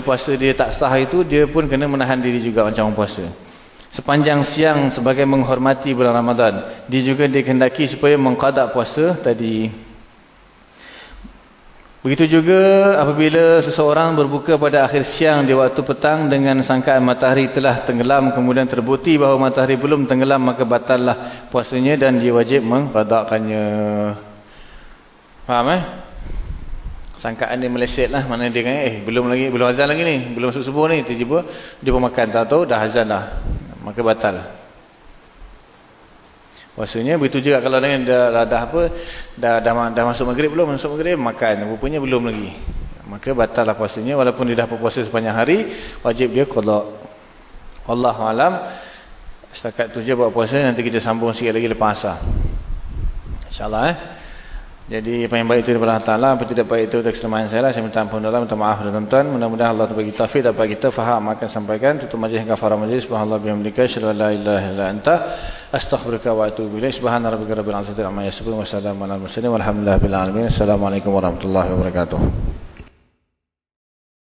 puasa dia tak sah itu dia pun kena menahan diri juga macam orang puasa. Sepanjang siang sebagai menghormati bulan Ramadan, dia juga dikehendaki supaya mengqada puasa tadi. Begitu juga apabila seseorang berbuka pada akhir siang di waktu petang dengan sangkaan matahari telah tenggelam kemudian terbukti bahawa matahari belum tenggelam maka batallah puasanya dan dia wajib mengqadakannya. Faham eh? Sangkaan dia meleset lah mana dia kan eh belum lagi belum azan lagi ni, belum subuh ni tiba-tiba dia pun makan tak tahu dah azan dah. Maka batal. Maksudnya begitu juga kalau dengan dah, dah, apa dah, dah dah masuk maghrib belum masuk maghrib makan rupanya belum lagi. Maka batal lah puasanya walaupun dia dah berpuasa sepanjang hari wajib dia qada. Allah alam setakat tu je buat puasa nanti kita sambung sikit lagi lepas asar. Insya-Allah eh. Jadi apa yang baik itu daripada Allah Ta'ala Apa tidak baik itu dari kesalahan saya lah. Saya minta ampun dalam Minta maaf dan tuan Mudah-mudahan Allah bagi taufik Dapat kita faham Akan sampaikan. Tutup majlis hingga farah majlis. Subhanallah Syarul la ilaha illa anta Astaghfirullah wa atubu ilaih Subhanallah rabbi rabbil warahmatullahi Assalamualaikum warahmatullahi wabarakatuh